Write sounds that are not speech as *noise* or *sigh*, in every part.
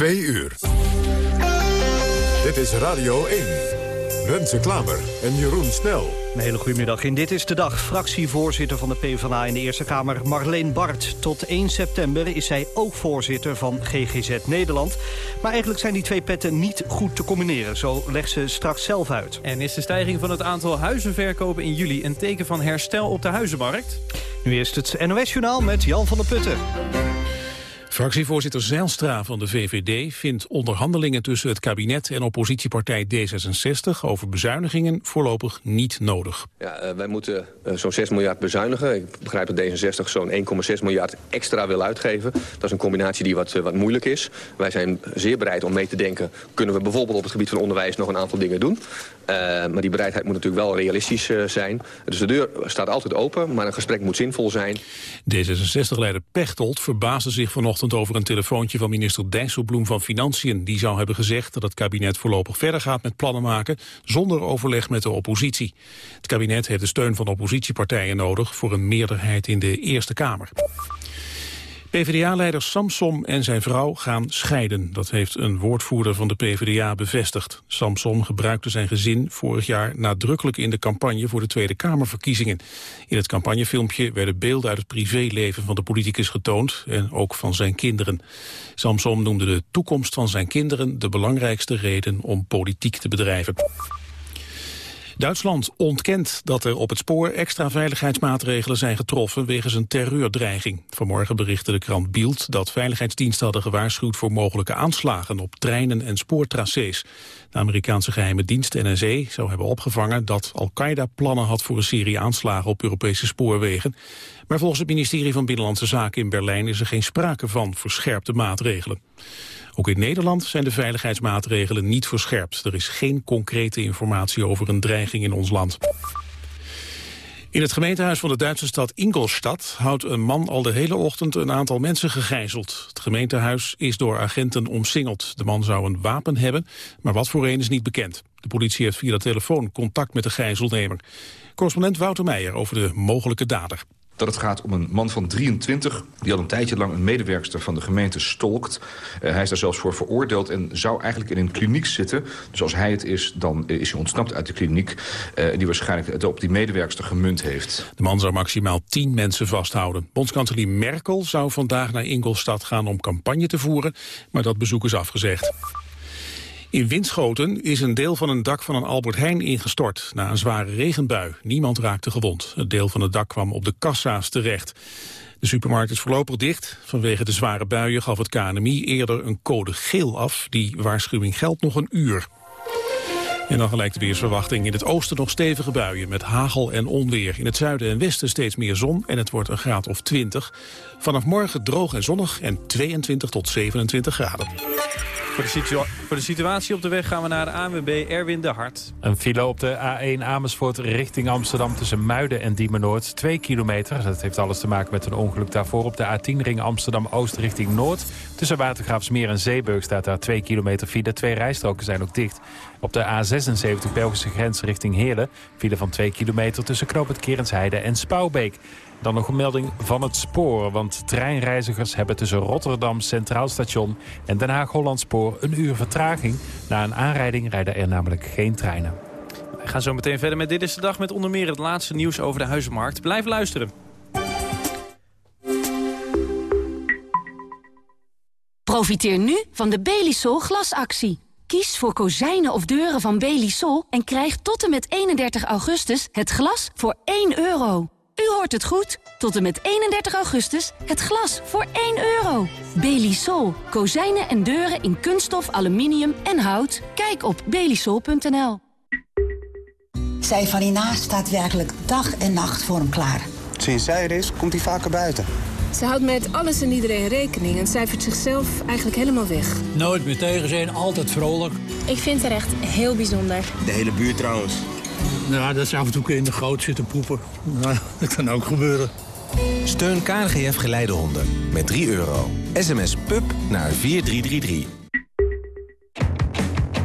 Twee uur. Dit is Radio 1. Renze Klamer en Jeroen Snel. Een hele goede middag. In Dit is de Dag. Fractievoorzitter van de PvdA in de Eerste Kamer, Marleen Bart. Tot 1 september is zij ook voorzitter van GGZ Nederland. Maar eigenlijk zijn die twee petten niet goed te combineren. Zo legt ze straks zelf uit. En is de stijging van het aantal huizenverkopen in juli... een teken van herstel op de huizenmarkt? Nu eerst het NOS-journaal met Jan van der Putten. Fractievoorzitter Zijlstra van de VVD vindt onderhandelingen tussen het kabinet en oppositiepartij D66 over bezuinigingen voorlopig niet nodig. Ja, uh, wij moeten uh, zo'n 6 miljard bezuinigen. Ik begrijp dat D66 zo'n 1,6 miljard extra wil uitgeven. Dat is een combinatie die wat, uh, wat moeilijk is. Wij zijn zeer bereid om mee te denken... kunnen we bijvoorbeeld op het gebied van onderwijs nog een aantal dingen doen. maar die bereidheid moet natuurlijk wel realistisch zijn. Dus de deur staat altijd open, maar een gesprek moet zinvol zijn. D66-leider Pechtold verbaasde zich vanochtend over een telefoontje van minister Dijsselbloem van Financiën. Die zou hebben gezegd dat het kabinet voorlopig verder gaat met plannen maken zonder overleg met de oppositie. Het kabinet heeft de steun van oppositiepartijen nodig voor een meerderheid in de Eerste Kamer. PvdA-leider Samsom en zijn vrouw gaan scheiden. Dat heeft een woordvoerder van de PvdA bevestigd. Samsom gebruikte zijn gezin vorig jaar nadrukkelijk in de campagne voor de Tweede Kamerverkiezingen. In het campagnefilmpje werden beelden uit het privéleven van de politicus getoond en ook van zijn kinderen. Samsom noemde de toekomst van zijn kinderen de belangrijkste reden om politiek te bedrijven. Duitsland ontkent dat er op het spoor extra veiligheidsmaatregelen zijn getroffen wegens een terreurdreiging. Vanmorgen berichtte de krant Bild dat veiligheidsdiensten hadden gewaarschuwd voor mogelijke aanslagen op treinen en spoortracés. De Amerikaanse geheime dienst NSE zou hebben opgevangen dat Al-Qaeda plannen had voor een serie aanslagen op Europese spoorwegen. Maar volgens het ministerie van Binnenlandse Zaken in Berlijn is er geen sprake van verscherpte maatregelen. Ook in Nederland zijn de veiligheidsmaatregelen niet verscherpt. Er is geen concrete informatie over een dreiging in ons land. In het gemeentehuis van de Duitse stad Ingolstadt houdt een man al de hele ochtend een aantal mensen gegijzeld. Het gemeentehuis is door agenten omsingeld. De man zou een wapen hebben, maar wat voor een is niet bekend. De politie heeft via de telefoon contact met de gijzelnemer. Correspondent Wouter Meijer over de mogelijke dader dat het gaat om een man van 23... die al een tijdje lang een medewerkster van de gemeente stolkt. Uh, hij is daar zelfs voor veroordeeld en zou eigenlijk in een kliniek zitten. Dus als hij het is, dan is hij ontsnapt uit de kliniek... Uh, die waarschijnlijk op die medewerkster gemunt heeft. De man zou maximaal 10 mensen vasthouden. Bondskanselier Merkel zou vandaag naar Ingolstadt gaan om campagne te voeren... maar dat bezoek is afgezegd. In Winschoten is een deel van een dak van een Albert Heijn ingestort na een zware regenbui. Niemand raakte gewond. Het deel van het dak kwam op de kassa's terecht. De supermarkt is voorlopig dicht. Vanwege de zware buien gaf het KNMI eerder een code geel af. Die waarschuwing geldt nog een uur. En dan gelijk de weersverwachting. In het oosten nog stevige buien met hagel en onweer. In het zuiden en westen steeds meer zon en het wordt een graad of 20. Vanaf morgen droog en zonnig en 22 tot 27 graden. Voor de, voor de, situatie op de weg gaan we naar de ANWB Erwin de Hart. Een file op de A1 Amersfoort richting Amsterdam tussen Muiden en Diemen-Noord. Twee kilometer. Dat heeft alles te maken met een ongeluk daarvoor. Op de A10 ring Amsterdam-Oost richting Noord. Tussen Watergraafsmeer en Zeeburg staat daar twee kilometer file. Twee rijstroken zijn ook dicht. Op de A76 Belgische grens richting Heerlen. File van 2 kilometer tussen Knoop het Kerensheide en Spouwbeek. Dan nog een melding van het spoor. Want treinreizigers hebben tussen Rotterdam Centraal Station en Den Haag Hollandspoor een uur vertraging. Na een aanrijding rijden er namelijk geen treinen. We gaan zo meteen verder met Dit is de Dag met onder meer het laatste nieuws over de huizenmarkt. Blijf luisteren. Profiteer nu van de Belisol glasactie. Kies voor kozijnen of deuren van Belisol en krijg tot en met 31 augustus het glas voor 1 euro. U hoort het goed. Tot en met 31 augustus het glas voor 1 euro. Belisol. Kozijnen en deuren in kunststof, aluminium en hout. Kijk op belisol.nl. Zij van hiernaast staat werkelijk dag en nacht voor hem klaar. Sinds zij er is, komt hij vaker buiten. Ze houdt met alles en iedereen rekening en cijfert zichzelf eigenlijk helemaal weg. Nooit meer tegen zijn, altijd vrolijk. Ik vind haar echt heel bijzonder. De hele buurt trouwens. Nou, dat ze af en toe in de goot zitten poepen. Nou, dat kan ook gebeuren. Steun KNGF Geleidehonden met 3 euro. SMS PUB naar 4333.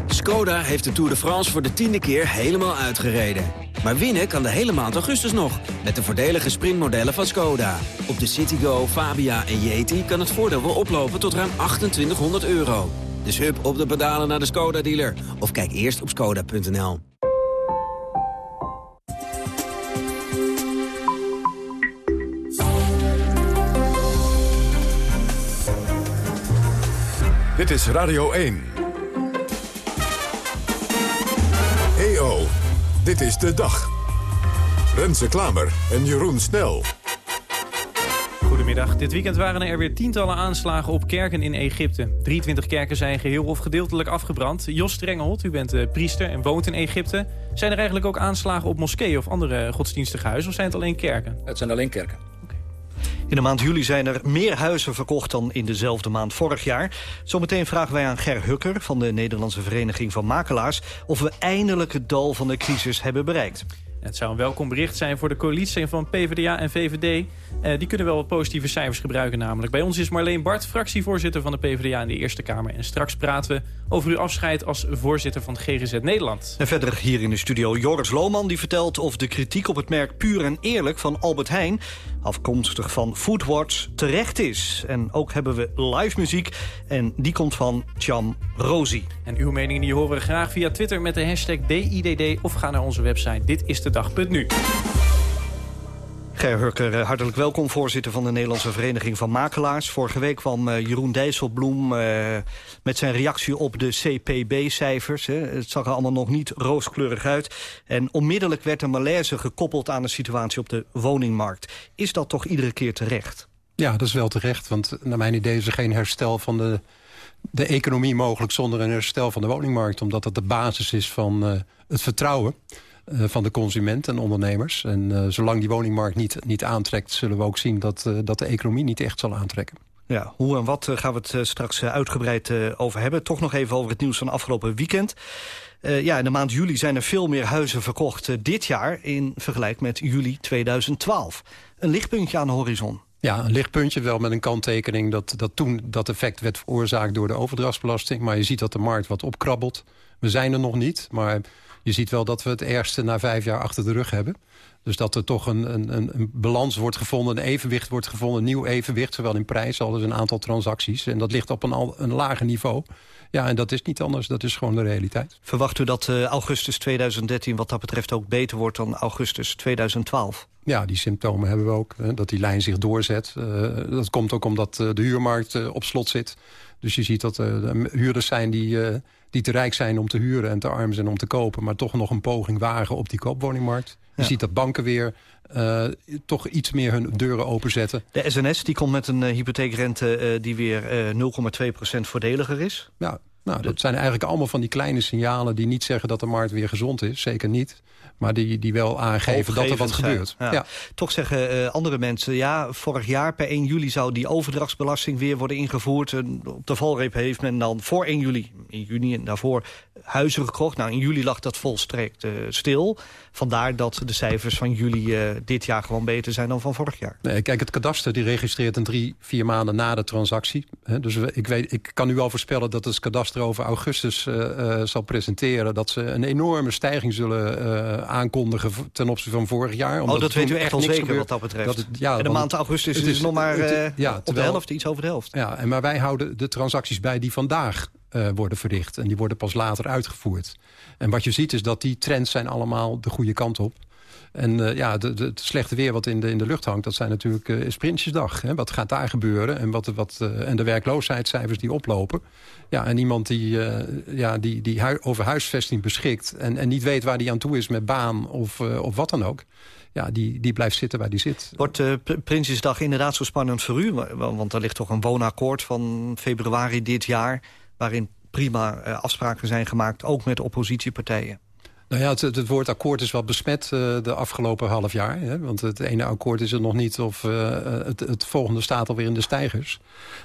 Skoda heeft de Tour de France voor de tiende keer helemaal uitgereden. Maar winnen kan de hele maand augustus nog, met de voordelige sprintmodellen van Skoda. Op de Citigo, Fabia en Yeti kan het voordeel wel oplopen tot ruim 2800 euro. Dus hup op de pedalen naar de Skoda-dealer. Of kijk eerst op skoda.nl. Dit is Radio 1. EO, dit is de dag. Renze Klamer en Jeroen Snel. Goedemiddag. Dit weekend waren er weer tientallen aanslagen op kerken in Egypte. 23 kerken zijn geheel of gedeeltelijk afgebrand. Jos Strenghold, u bent uh, priester en woont in Egypte. Zijn er eigenlijk ook aanslagen op moskeeën of andere godsdienstige huizen? Of zijn het alleen kerken? Het zijn alleen kerken. In de maand juli zijn er meer huizen verkocht dan in dezelfde maand vorig jaar. Zometeen vragen wij aan Ger Hukker van de Nederlandse Vereniging van Makelaars... of we eindelijk het dal van de crisis hebben bereikt. Het zou een welkom bericht zijn voor de coalitie van PvdA en VVD. Eh, die kunnen wel wat positieve cijfers gebruiken namelijk. Bij ons is Marleen Bart, fractievoorzitter van de PvdA in de Eerste Kamer. En straks praten we over uw afscheid als voorzitter van GGZ Nederland. En verder hier in de studio Joris Lohman die vertelt of de kritiek op het merk Puur en Eerlijk van Albert Heijn... afkomstig van Foodwatch terecht is. En ook hebben we live muziek en die komt van Cham Rosie. En uw meningen die horen we graag via Twitter met de hashtag DIDD... of ga naar onze website Dit is de dag.nu. Ger Hurker, eh, hartelijk welkom, voorzitter van de Nederlandse Vereniging van Makelaars. Vorige week kwam uh, Jeroen Dijsselbloem uh, met zijn reactie op de CPB-cijfers. Het zag er allemaal nog niet rooskleurig uit. En onmiddellijk werd een malaise gekoppeld aan de situatie op de woningmarkt. Is dat toch iedere keer terecht? Ja, dat is wel terecht, want naar mijn idee is er geen herstel van de, de economie mogelijk... zonder een herstel van de woningmarkt, omdat dat de basis is van het vertrouwen van de consument en ondernemers. En uh, zolang die woningmarkt niet, niet aantrekt... zullen we ook zien dat, uh, dat de economie niet echt zal aantrekken. Ja, hoe en wat gaan we het straks uitgebreid over hebben. Toch nog even over het nieuws van afgelopen weekend. ja, in de maand juli zijn er veel meer huizen verkocht dit jaar... in vergelijking met juli 2012. Een lichtpuntje aan de horizon. Ja, een lichtpuntje wel met een kanttekening dat, dat toen dat effect werd veroorzaakt door de overdrachtsbelasting. Maar je ziet dat de markt wat opkrabbelt. We zijn er nog niet, maar je ziet wel dat we het ergste na vijf jaar achter de rug hebben. Dus dat er toch een, een, een balans wordt gevonden, een evenwicht wordt gevonden... een nieuw evenwicht, zowel in prijs als in aantal transacties. En dat ligt op een, een lager niveau. Ja, en dat is niet anders, dat is gewoon de realiteit. Verwacht u dat uh, augustus 2013 wat dat betreft ook beter wordt dan augustus 2012? Ja, die symptomen hebben we ook. Hè, dat die lijn zich doorzet. Uh, dat komt ook omdat uh, de huurmarkt op slot zit. Dus je ziet dat er huurders zijn die die te rijk zijn om te huren en te arm zijn om te kopen... maar toch nog een poging wagen op die koopwoningmarkt. Je ziet dat banken weer uh, toch iets meer hun deuren openzetten. De SNS die komt met een uh, hypotheekrente uh, die weer 0,2% voordeliger is. Ja, nou, dat zijn eigenlijk allemaal van die kleine signalen... die niet zeggen dat de markt weer gezond is. Zeker niet. Maar die, die wel aangeven dat er wat gebeurt. Ja. Toch zeggen uh, andere mensen... ja, vorig jaar per 1 juli zou die overdrachtsbelasting weer worden ingevoerd. En op de valreep heeft men dan voor 1 juli, in juni en daarvoor... huizen gekocht. Nou, in juli lag dat volstrekt uh, stil. Vandaar dat de cijfers van juli uh, dit jaar gewoon beter zijn dan van vorig jaar. Nee, kijk, het kadaster die registreert een drie, vier maanden na de transactie. Dus ik, weet, ik kan nu al voorspellen dat het kadaster over augustus zal presenteren... dat ze een enorme stijging zullen aankondigen ten opzichte van vorig jaar. Oh, dat weet u echt al zeker gebeurt. wat dat betreft. Dat het, ja, en de maand augustus is, is nog maar het, ja, op de helft, iets over de helft. Ja, en maar wij houden de transacties bij die vandaag uh, worden verricht. En die worden pas later uitgevoerd. En wat je ziet is dat die trends zijn allemaal de goede kant op. En uh, ja, de, de, het slechte weer wat in de, in de lucht hangt... dat zijn natuurlijk uh, Prinsjesdag. Hè? Wat gaat daar gebeuren? En, wat, wat, en de werkloosheidscijfers die oplopen. Ja, en iemand die, ja, die, die over huisvesting beschikt... En, en niet weet waar die aan toe is met baan of, of wat dan ook... Ja, die, die blijft zitten waar die zit. Wordt Prinsjesdag inderdaad zo spannend voor u? Want er ligt toch een woonakkoord van februari dit jaar... waarin prima afspraken zijn gemaakt, ook met oppositiepartijen. Nou ja, het, het, woord akkoord is wel besmet uh, de afgelopen half jaar. Hè? Want het ene akkoord is er nog niet of uh, het, het, volgende staat alweer in de stijgers.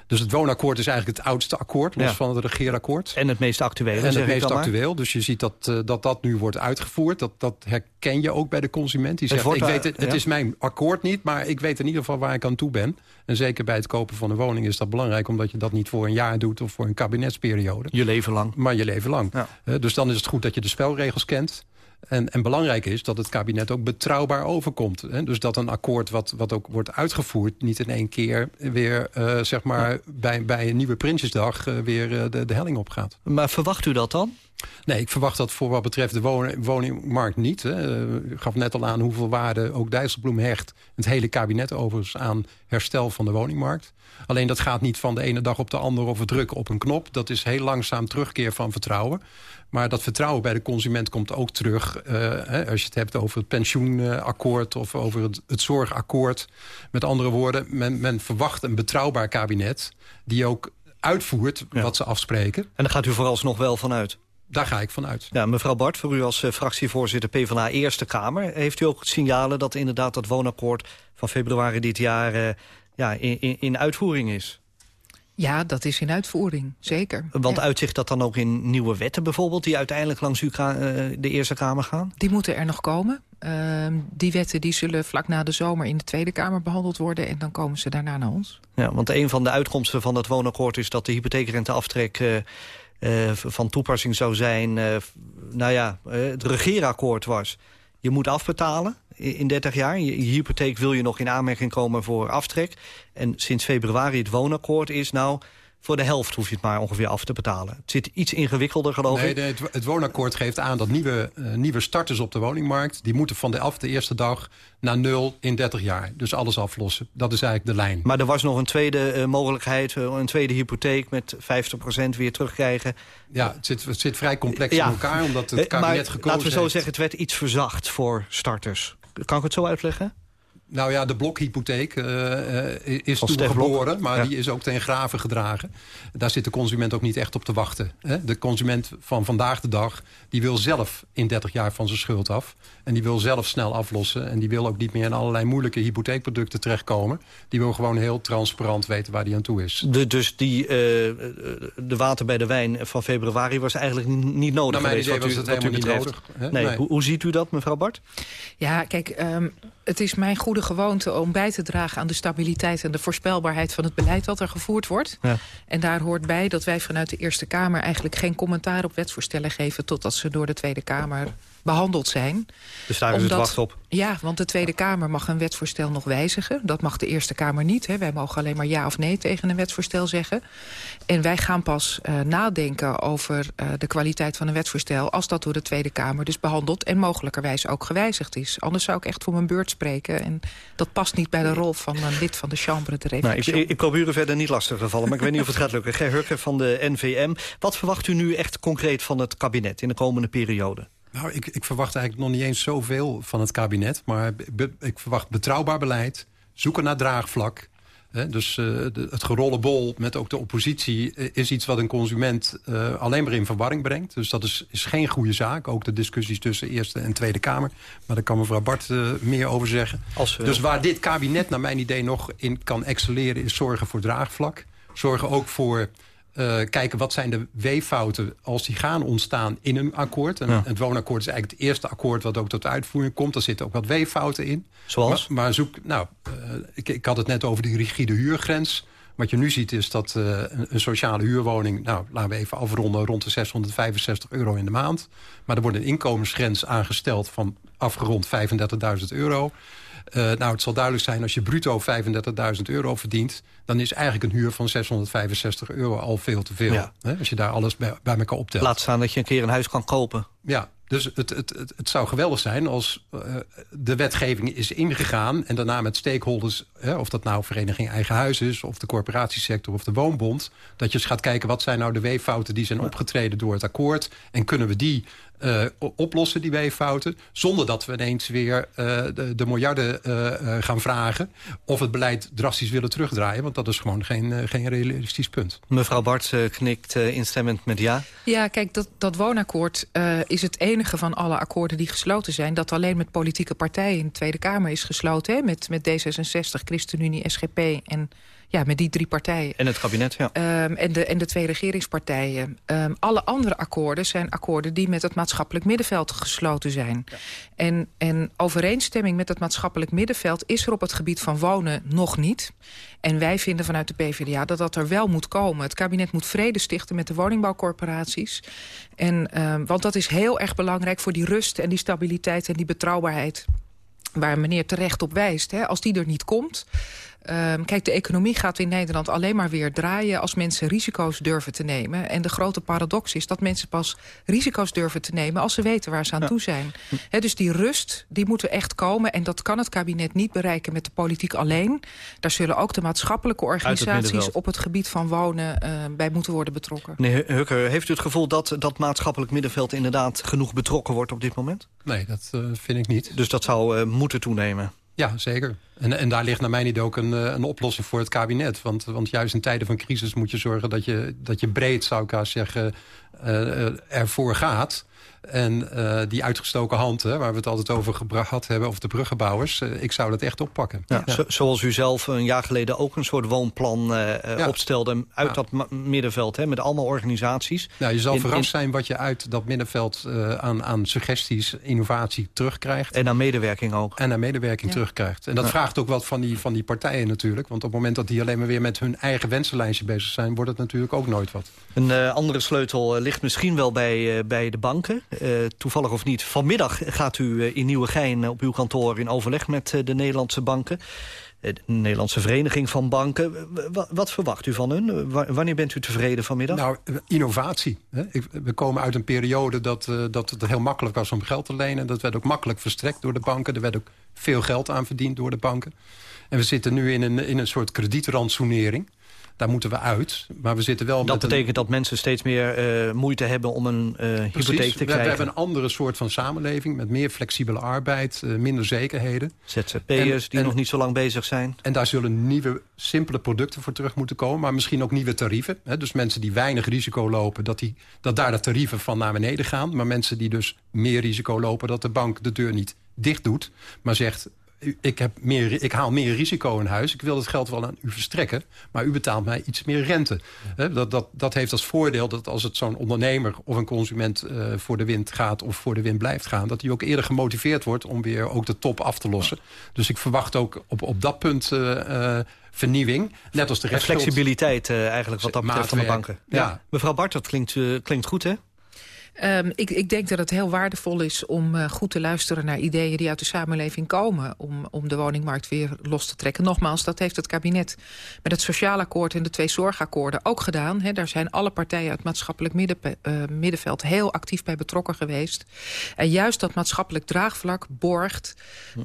Dus het woonakkoord is eigenlijk het oudste akkoord, los ja. van het regeerakkoord. En het meest actueel. En het meest actueel. Dus je ziet dat, uh, dat dat nu wordt uitgevoerd. Dat, dat herken je ook bij de consument. Die zegt, ik weet het, het ja. is mijn akkoord niet, maar ik weet in ieder geval waar ik aan toe ben. En zeker bij het kopen van een woning is dat belangrijk... omdat je dat niet voor een jaar doet of voor een kabinetsperiode. Je leven lang. Maar je leven lang. Ja. dus dan is het goed dat je de spelregels kent. En, en belangrijk is dat het kabinet ook betrouwbaar overkomt. Hè? Dus dat een akkoord wat, wat ook wordt uitgevoerd... niet in één keer weer uh, zeg maar, bij, bij een nieuwe Prinsjesdag... Uh, weer uh, de, de helling opgaat. Maar verwacht u dat dan? Nee, ik verwacht dat voor wat betreft de woningmarkt niet. Hè. U gaf net al aan hoeveel waarde ook Dijsselbloem hecht... het hele kabinet overigens aan herstel van de woningmarkt. Alleen dat gaat niet van de ene dag op de andere of we drukken op een knop. Dat is heel langzaam terugkeer van vertrouwen. Maar dat vertrouwen bij de consument komt ook terug... Uh, hè, als je het hebt over het pensioenakkoord of over het, het zorgakkoord. Met andere woorden, men, men verwacht een betrouwbaar kabinet... die ook uitvoert ja. wat ze afspreken. En daar gaat u vooralsnog wel vanuit? Daar ga ik vanuit. Ja, mevrouw Bart, voor u als uh, fractievoorzitter PvdA Eerste Kamer... heeft u ook signalen dat inderdaad dat woonakkoord van februari dit jaar... Uh, ja, in, in, in uitvoering is? Ja, dat is in uitvoering, zeker. Want ja. uitzicht dat dan ook in nieuwe wetten bijvoorbeeld... die uiteindelijk langs u uh, de Eerste Kamer gaan? Die moeten er nog komen. Uh, die wetten die zullen vlak na de zomer in de Tweede Kamer behandeld worden... en dan komen ze daarna naar ons. Ja, want een van de uitkomsten van het woonakkoord is... dat de hypotheekrenteaftrek uh, van toepassing zou zijn... nou ja, het regeerakkoord was... je moet afbetalen in 30 jaar. Je, je hypotheek wil je nog in aanmerking komen voor aftrek. En sinds februari het woonakkoord is nou... voor de helft hoef je het maar ongeveer af te betalen. Het zit iets ingewikkelder, geloof nee, ik. Nee, het, woonakkoord geeft aan dat nieuwe, uh, nieuwe starters op de woningmarkt... die moeten van de af de eerste dag naar nul in 30 jaar. Dus alles aflossen. Dat is eigenlijk de lijn. Maar er was nog een tweede uh, mogelijkheid, uh, een tweede hypotheek... met 50% weer terugkrijgen. Ja, het zit, het zit vrij complex ja. in elkaar, omdat het kabinet maar, gekozen Laten we zo heeft. zeggen, het werd iets verzacht voor starters. Kan ik het zo uitleggen? Nou ja, de blokhypotheek uh, is toen geboren, maar ja. die is ook ten grave gedragen. Daar zit de consument ook niet echt op te wachten. Hè? De consument van vandaag de dag, die wil zelf in 30 jaar van zijn schuld af. En die wil zelf snel aflossen. En die wil ook niet meer in allerlei moeilijke hypotheekproducten terechtkomen. Die wil gewoon heel transparant weten waar die aan toe is. De, dus die, uh, de water bij de wijn van februari was eigenlijk niet nodig Naar mijn geweest? idee was het helemaal niet nodig. Hè? Nee. nee. Hoe, hoe, ziet u dat, mevrouw Bart? Ja, kijk... Um, het is mijn goede gewoonte om bij te dragen aan de stabiliteit en de voorspelbaarheid van het beleid wat er gevoerd wordt. Ja. En daar hoort bij dat wij vanuit de Eerste Kamer eigenlijk geen commentaar op wetsvoorstellen geven totdat ze door de Tweede Kamer behandeld zijn. Dus daar is Omdat, het wacht op? Ja, want de Tweede Kamer mag een wetsvoorstel nog wijzigen. Dat mag de Eerste Kamer niet. Hè. Wij mogen alleen maar ja of nee tegen een wetsvoorstel zeggen. En wij gaan pas uh, nadenken over uh, de kwaliteit van een wetsvoorstel... als dat door de Tweede Kamer dus behandeld... en mogelijkerwijs ook gewijzigd is. Anders zou ik echt voor mijn beurt spreken. En dat past niet bij de rol van een lid van de Chambre de nou, ik, ik, ik probeer u verder niet lastig te vallen... maar ik weet niet of het gaat lukken. Ger Hurker van de NVM. Wat verwacht u nu echt concreet van het kabinet in de komende periode? Nou, ik, ik, verwacht eigenlijk nog niet eens zoveel van het kabinet. Maar be, ik verwacht betrouwbaar beleid, zoeken naar draagvlak. He, dus uh, de, het gerolle bol met ook de oppositie is iets wat een consument uh, alleen maar in verwarring brengt. Dus dat is, is geen goede zaak. Ook de discussies tussen Eerste en Tweede Kamer. Maar daar kan mevrouw Bart meer over zeggen. Als, dus waar dit kabinet naar mijn idee nog in kan excelleren... is zorgen voor draagvlak. Zorgen ook voor uh, kijken wat zijn de weeffouten als die gaan ontstaan in een akkoord. En ja. het woonakkoord is eigenlijk het eerste akkoord wat ook tot uitvoering komt. Daar zitten ook wat weeffouten in. Zoals? Maar, maar zoek, nou, uh, ik, ik had het net over die rigide huurgrens. Wat je nu ziet is dat uh, een, een, sociale huurwoning... nou, laten we even afronden, rond de 665 euro in de maand. Maar er wordt een inkomensgrens aangesteld van afgerond 35.000 euro. Uh, nou, het zal duidelijk zijn, als je bruto 35.000 euro verdient... dan is eigenlijk een huur van 665 euro al veel te veel. Ja. Hè, als je daar alles bij, bij elkaar optelt. Laat staan dat je een keer een huis kan kopen. Ja, dus het, het, het, het zou geweldig zijn als uh, de wetgeving is ingegaan... en daarna met stakeholders, hè, of dat nou Vereniging Eigen Huis is... of de corporatiesector of de Woonbond... dat je eens gaat kijken wat zijn nou de weeffouten die zijn opgetreden door het akkoord... en kunnen we die uh, oplossen, die weeffouten... zonder dat we ineens weer uh, de, de miljarden uh, gaan vragen... of het beleid drastisch willen terugdraaien. Want dat is gewoon geen, geen realistisch punt. Mevrouw Bart knikt instemmend met ja. Ja, kijk, dat, dat woonakkoord is het enige van alle akkoorden die gesloten zijn... dat alleen met politieke partijen in de Tweede Kamer is gesloten. Hè? Met, met D66, ChristenUnie, SGP en ja, met die drie partijen. En het kabinet, ja. Um, en, de, en de twee regeringspartijen. Um, alle andere akkoorden zijn akkoorden die met het maatschappelijk middenveld gesloten zijn. Ja. En, en overeenstemming met het maatschappelijk middenveld is er op het gebied van wonen nog niet. En wij vinden vanuit de PvdA dat dat er wel moet komen. Het kabinet moet vrede stichten met de woningbouwcorporaties. En, um, want dat is heel erg belangrijk voor die rust en die stabiliteit en die betrouwbaarheid waar meneer terecht op wijst. Hè, als die er niet komt, Um, kijk, de economie gaat in Nederland alleen maar weer draaien... als mensen risico's durven te nemen. En de grote paradox is dat mensen pas risico's durven te nemen... als ze weten waar ze aan ja. toe zijn. He, dus die rust, die moet er echt komen. En dat kan het kabinet niet bereiken met de politiek alleen. Daar zullen ook de maatschappelijke organisaties... Het op het gebied van wonen uh, bij moeten worden betrokken. Nee, Hukker, heeft u het gevoel dat dat maatschappelijk middenveld... inderdaad genoeg betrokken wordt op dit moment? Nee, dat uh, vind ik niet. Dus dat zou uh, moeten toenemen? Ja, zeker. En, en daar ligt naar mijn idee ook een, een oplossing voor het kabinet. Want, want juist in tijden van crisis moet je zorgen dat je, dat je breed, zou ik zeggen, uh, ervoor gaat. En uh, die uitgestoken hand, hè, waar we het altijd over gehad hebben... over de bruggenbouwers, uh, ik zou dat echt oppakken. Ja, ja. Zo, zoals u zelf een jaar geleden ook een soort woonplan uh, ja. opstelde... uit dat middenveld, hè, met allemaal organisaties. Ja, je zal in, verrast zijn wat je uit dat middenveld... aan, aan suggesties, innovatie terugkrijgt. En aan medewerking ook. En aan medewerking terugkrijgt. En dat vraagt ook wat van die, van die partijen natuurlijk. Want op het moment dat die alleen maar weer met hun eigen wensenlijstje bezig zijn... wordt het natuurlijk ook nooit wat. Een andere sleutel ligt misschien wel bij, bij de banken... Uh, toevallig of niet. Vanmiddag gaat u uh, in Nieuwegein op uw kantoor in overleg met uh, de Nederlandse banken. De Nederlandse Vereniging van Banken. Wat verwacht u van hun? Wanneer bent u tevreden vanmiddag? Nou, innovatie. Hè? We komen uit een periode dat, dat het heel makkelijk was om geld te lenen. Dat werd ook makkelijk verstrekt door de banken. Er werd ook veel geld aan verdiend door de banken. En we zitten nu in een, in een soort kredietrantsoenering daar moeten we uit. Maar we zitten wel dat betekent een... dat mensen steeds meer uh, moeite hebben om een uh, hypotheek te krijgen. We, we hebben een andere soort van samenleving met meer flexibele arbeid, uh, minder zekerheden. ZZP'ers die en, nog niet zo lang bezig zijn. En daar zullen nieuwe, simpele producten voor terug moeten komen. Maar misschien ook nieuwe tarieven. Hè? Dus mensen die weinig risico lopen, dat, die, dat daar de tarieven van naar beneden gaan. Maar mensen die dus meer risico lopen, dat de bank de deur niet dicht doet. Maar zegt, ik, heb meer, ik haal meer risico in huis. Ik wil het geld wel aan u verstrekken. Maar u betaalt mij iets meer rente. Dat, dat, dat heeft als voordeel dat als het zo'n ondernemer of een consument uh, voor de wind gaat... of voor de wind blijft gaan... dat hij ook eerder gemotiveerd wordt om weer ook de top af te lossen. Dus ik verwacht ook op, op dat punt... Uh, uh, vernieuwing. Net als de rest. Flexibiliteit uh, eigenlijk wat dat betreft van de banken. Ja. ja. Mevrouw Bart, dat klinkt, uh, klinkt goed hè? Um, ik, ik, denk dat het heel waardevol is om uh, goed te luisteren naar ideeën die uit de samenleving komen. Om, om de woningmarkt weer los te trekken. Nogmaals, dat heeft het kabinet met het sociaal akkoord en de twee zorgakkoorden ook gedaan. He, daar zijn alle partijen uit het maatschappelijk midden, uh, middenveld heel actief bij betrokken geweest. En juist dat maatschappelijk draagvlak borgt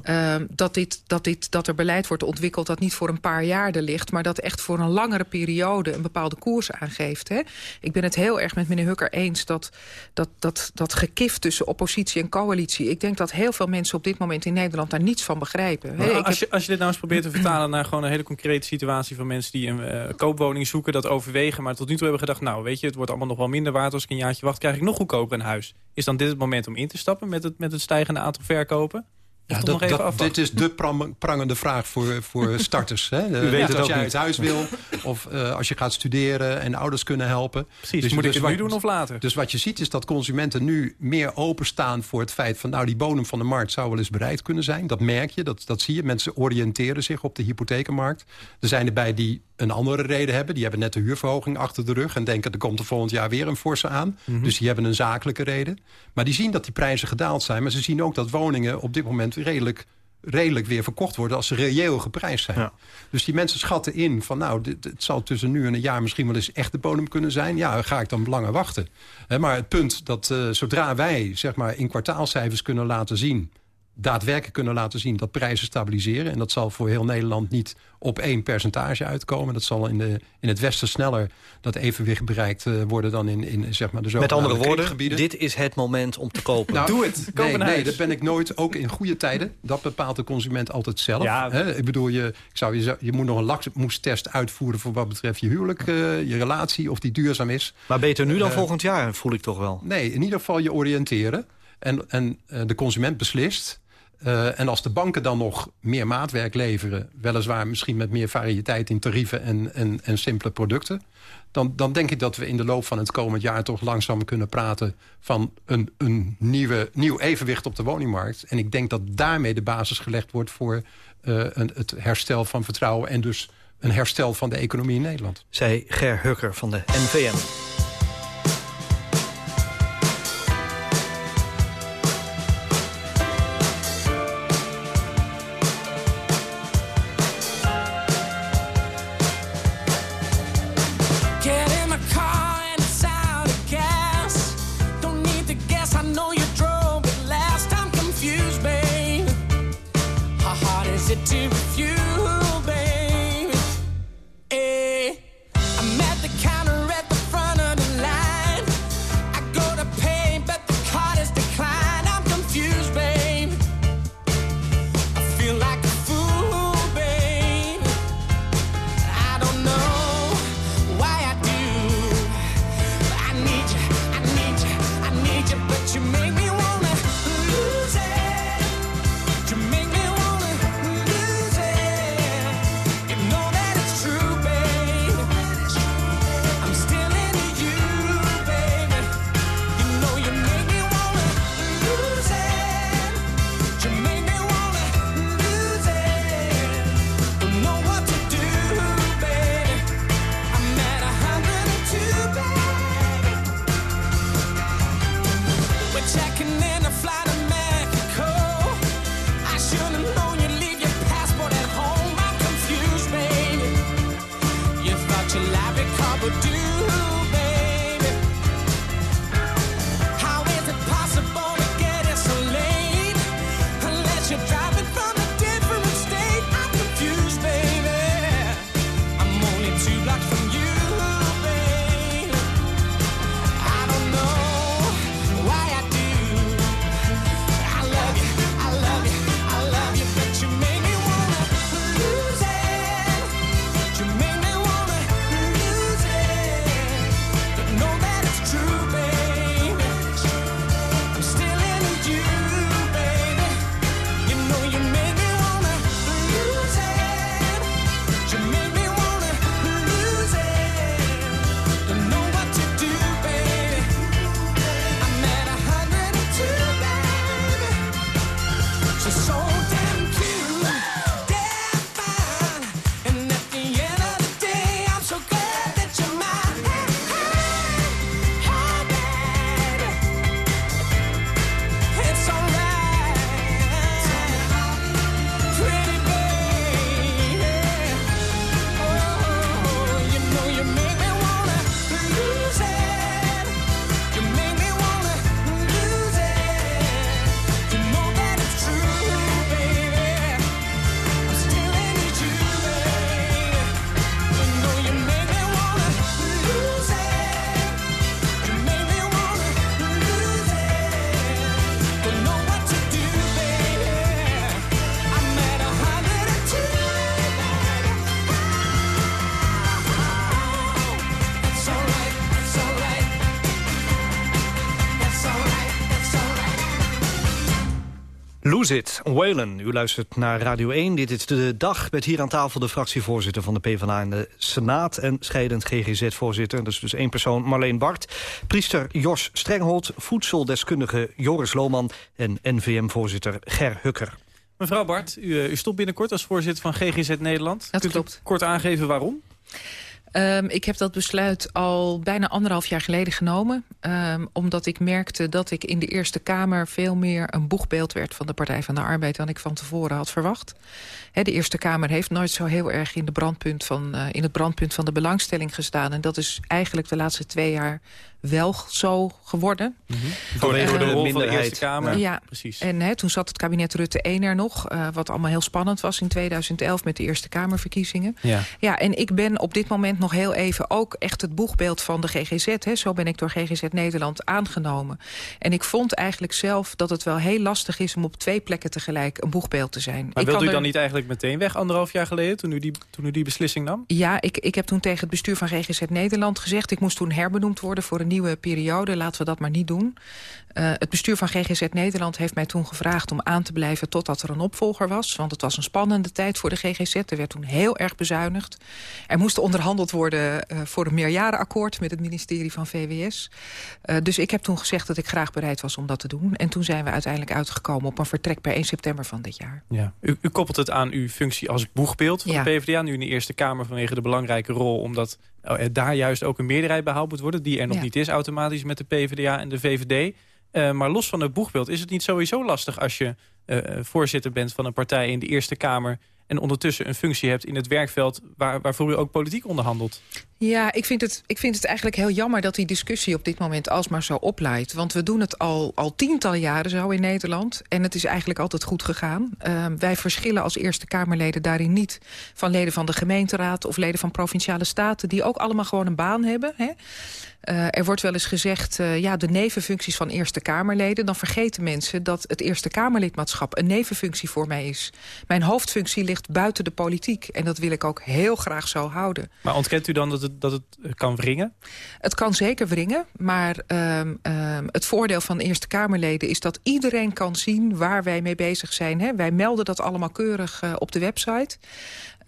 uh, dat, dit, dat, dit, dat er beleid wordt ontwikkeld dat niet voor een paar jaar er ligt. Maar dat echt voor een langere periode een bepaalde koers aangeeft. He. Ik ben het heel erg met meneer Hukker eens dat dat, dat, dat gekif tussen oppositie en coalitie... ik denk dat heel veel mensen op dit moment in Nederland daar niets van begrijpen. Hey, als, je, als je dit nou eens probeert te vertalen naar gewoon een hele concrete situatie... van mensen die een uh, koopwoning zoeken, dat overwegen... maar tot nu toe hebben gedacht, nou weet je, het wordt allemaal nog wel minder waard... als ik een jaartje wacht, krijg ik nog goedkoper een huis. Is dan dit het moment om in te stappen met het, met het stijgende aantal verkopen? Ja, dat, dat, dit is de prangende vraag voor, voor *laughs* starters. Hè? U weet het als jij uit huis wil, of uh, als je gaat studeren en ouders kunnen helpen. Precies, dus, moet dus ik het nu doen of later? Dus wat je ziet is dat consumenten nu meer openstaan voor het feit van... nou, die bodem van de markt zou wel eens bereid kunnen zijn. Dat merk je, dat, dat zie je. Mensen oriënteren zich op de hypothekenmarkt. Er zijn erbij die een andere reden hebben. Die hebben net de huurverhoging achter de rug... en denken er komt er volgend jaar weer een forse aan. Mm -hmm. Dus die hebben een zakelijke reden. Maar die zien dat die prijzen gedaald zijn. Maar ze zien ook dat woningen op dit moment redelijk redelijk weer verkocht worden als ze reëel geprijsd zijn. Ja. Dus die mensen schatten in van nou, dit, het zal tussen nu en een jaar misschien wel eens echt de bodem kunnen zijn. Ja, ga ik dan langer wachten. He, maar het punt dat uh, zodra wij zeg maar in kwartaalcijfers kunnen laten zien daadwerkelijk kunnen laten zien dat prijzen stabiliseren. En dat zal voor heel Nederland niet op één percentage uitkomen. Dat zal in, de, in het westen sneller dat evenwicht bereikt uh, worden dan in, in zeg maar, de Met andere woorden, dit is het moment om te kopen. Nou, Doe het. Koop nee, nee, dat ben ik nooit. Ook in goede tijden. Dat bepaalt de consument altijd zelf. Ja. Hè? Ik bedoel, je, ik zou, je, je moet nog een lakmoestest uitvoeren... voor wat betreft je huwelijk, uh, je relatie, of die duurzaam is. Maar beter nu dan uh, volgend jaar, voel ik toch wel. Nee, in ieder geval je oriënteren. En, en de consument beslist... Uh, en als de banken dan nog meer maatwerk leveren... weliswaar misschien met meer variëteit in tarieven en, en, en simpele producten... Dan, dan denk ik dat we in de loop van het komend jaar... toch langzaam kunnen praten van een, een nieuwe, nieuw evenwicht op de woningmarkt. En ik denk dat daarmee de basis gelegd wordt... voor uh, een, het herstel van vertrouwen en dus een herstel van de economie in Nederland. Zij Ger Hukker van de NVM. Lose It, Whalen. U luistert naar Radio 1. Dit is de dag met hier aan tafel de fractievoorzitter van de PvdA in de Senaat... en scheidend GGZ-voorzitter, dat is dus één persoon, Marleen Bart... priester Jos Strenghold, voedseldeskundige Joris Lohman... en NVM-voorzitter Ger Hukker. Mevrouw Bart, u, eh, u stopt binnenkort als voorzitter van GGZ Nederland. Dat Kunt klopt. kort aangeven waarom? Um, ik heb dat besluit al bijna anderhalf jaar geleden genomen. Um, omdat ik merkte dat ik in de Eerste Kamer veel meer een boegbeeld werd van de Partij van de Arbeid dan ik van tevoren had verwacht. He, de Eerste Kamer heeft nooit zo heel erg in, de brandpunt van, uh, in het brandpunt van de belangstelling gestaan. En dat is eigenlijk de laatste twee jaar wel zo geworden. Mm -hmm. Uh, de rol van de Eerste Kamer. Ja, precies. En he, toen zat het kabinet Rutte 1 er nog. Uh, wat allemaal heel spannend was in 2011 met de Eerste Kamerverkiezingen. Ja. ja, en ik ben op dit moment nog heel even ook echt het boegbeeld van de GGZ. Hè. Zo ben ik door GGZ Nederland aangenomen. En ik vond eigenlijk zelf dat het wel heel lastig is... om op twee plekken tegelijk een boegbeeld te zijn. Maar ik wilt u er... dan niet eigenlijk meteen weg, anderhalf jaar geleden... toen u die, toen u die beslissing nam? Ja, ik, ik heb toen tegen het bestuur van GGZ Nederland gezegd... ik moest toen herbenoemd worden voor een nieuwe periode. Laten we dat maar niet doen. Uh, het bestuur van GGZ Nederland heeft mij toen gevraagd om aan te blijven... totdat er een opvolger was. Want het was een spannende tijd voor de GGZ. Er werd toen heel erg bezuinigd. Er moest onderhandeld worden uh, voor een meerjarenakkoord... met het ministerie van VWS. Uh, dus ik heb toen gezegd dat ik graag bereid was om dat te doen. En toen zijn we uiteindelijk uitgekomen op een vertrek per 1 september van dit jaar. Ja. U, u koppelt het aan uw functie als boegbeeld van Ja. de PvdA... nu in de Eerste Kamer vanwege de belangrijke rol... omdat er daar juist ook een meerderheid behaald moet worden... die er nog Ja. niet is automatisch met de PvdA en de VVD... Uh, maar los van het boegbeeld is het niet sowieso lastig... als je uh, voorzitter bent van een partij in de Eerste Kamer... en ondertussen een functie hebt in het werkveld... Waar, waarvoor u ook politiek onderhandelt. Ja, ik vind, het, ik vind het eigenlijk heel jammer dat die discussie op dit moment alsmaar zo opleidt. Want we doen het al, al tientallen jaren zo in Nederland. En het is eigenlijk altijd goed gegaan. Uh, wij verschillen als Eerste Kamerleden daarin niet van leden van de gemeenteraad... of leden van Provinciale Staten, die ook allemaal gewoon een baan hebben. Hè? Uh, er wordt wel eens gezegd, uh, ja, de nevenfuncties van Eerste Kamerleden... dan vergeten mensen dat het Eerste Kamerlidmaatschap een nevenfunctie voor mij is. Mijn hoofdfunctie ligt buiten de politiek. En dat wil ik ook heel graag zo houden. Maar ontkent u dan dat het, dat het kan wringen? Het kan zeker wringen, maar um, um, het voordeel van Eerste Kamerleden... is dat iedereen kan zien waar wij mee bezig zijn. Hè? Wij melden dat allemaal keurig uh, op de website...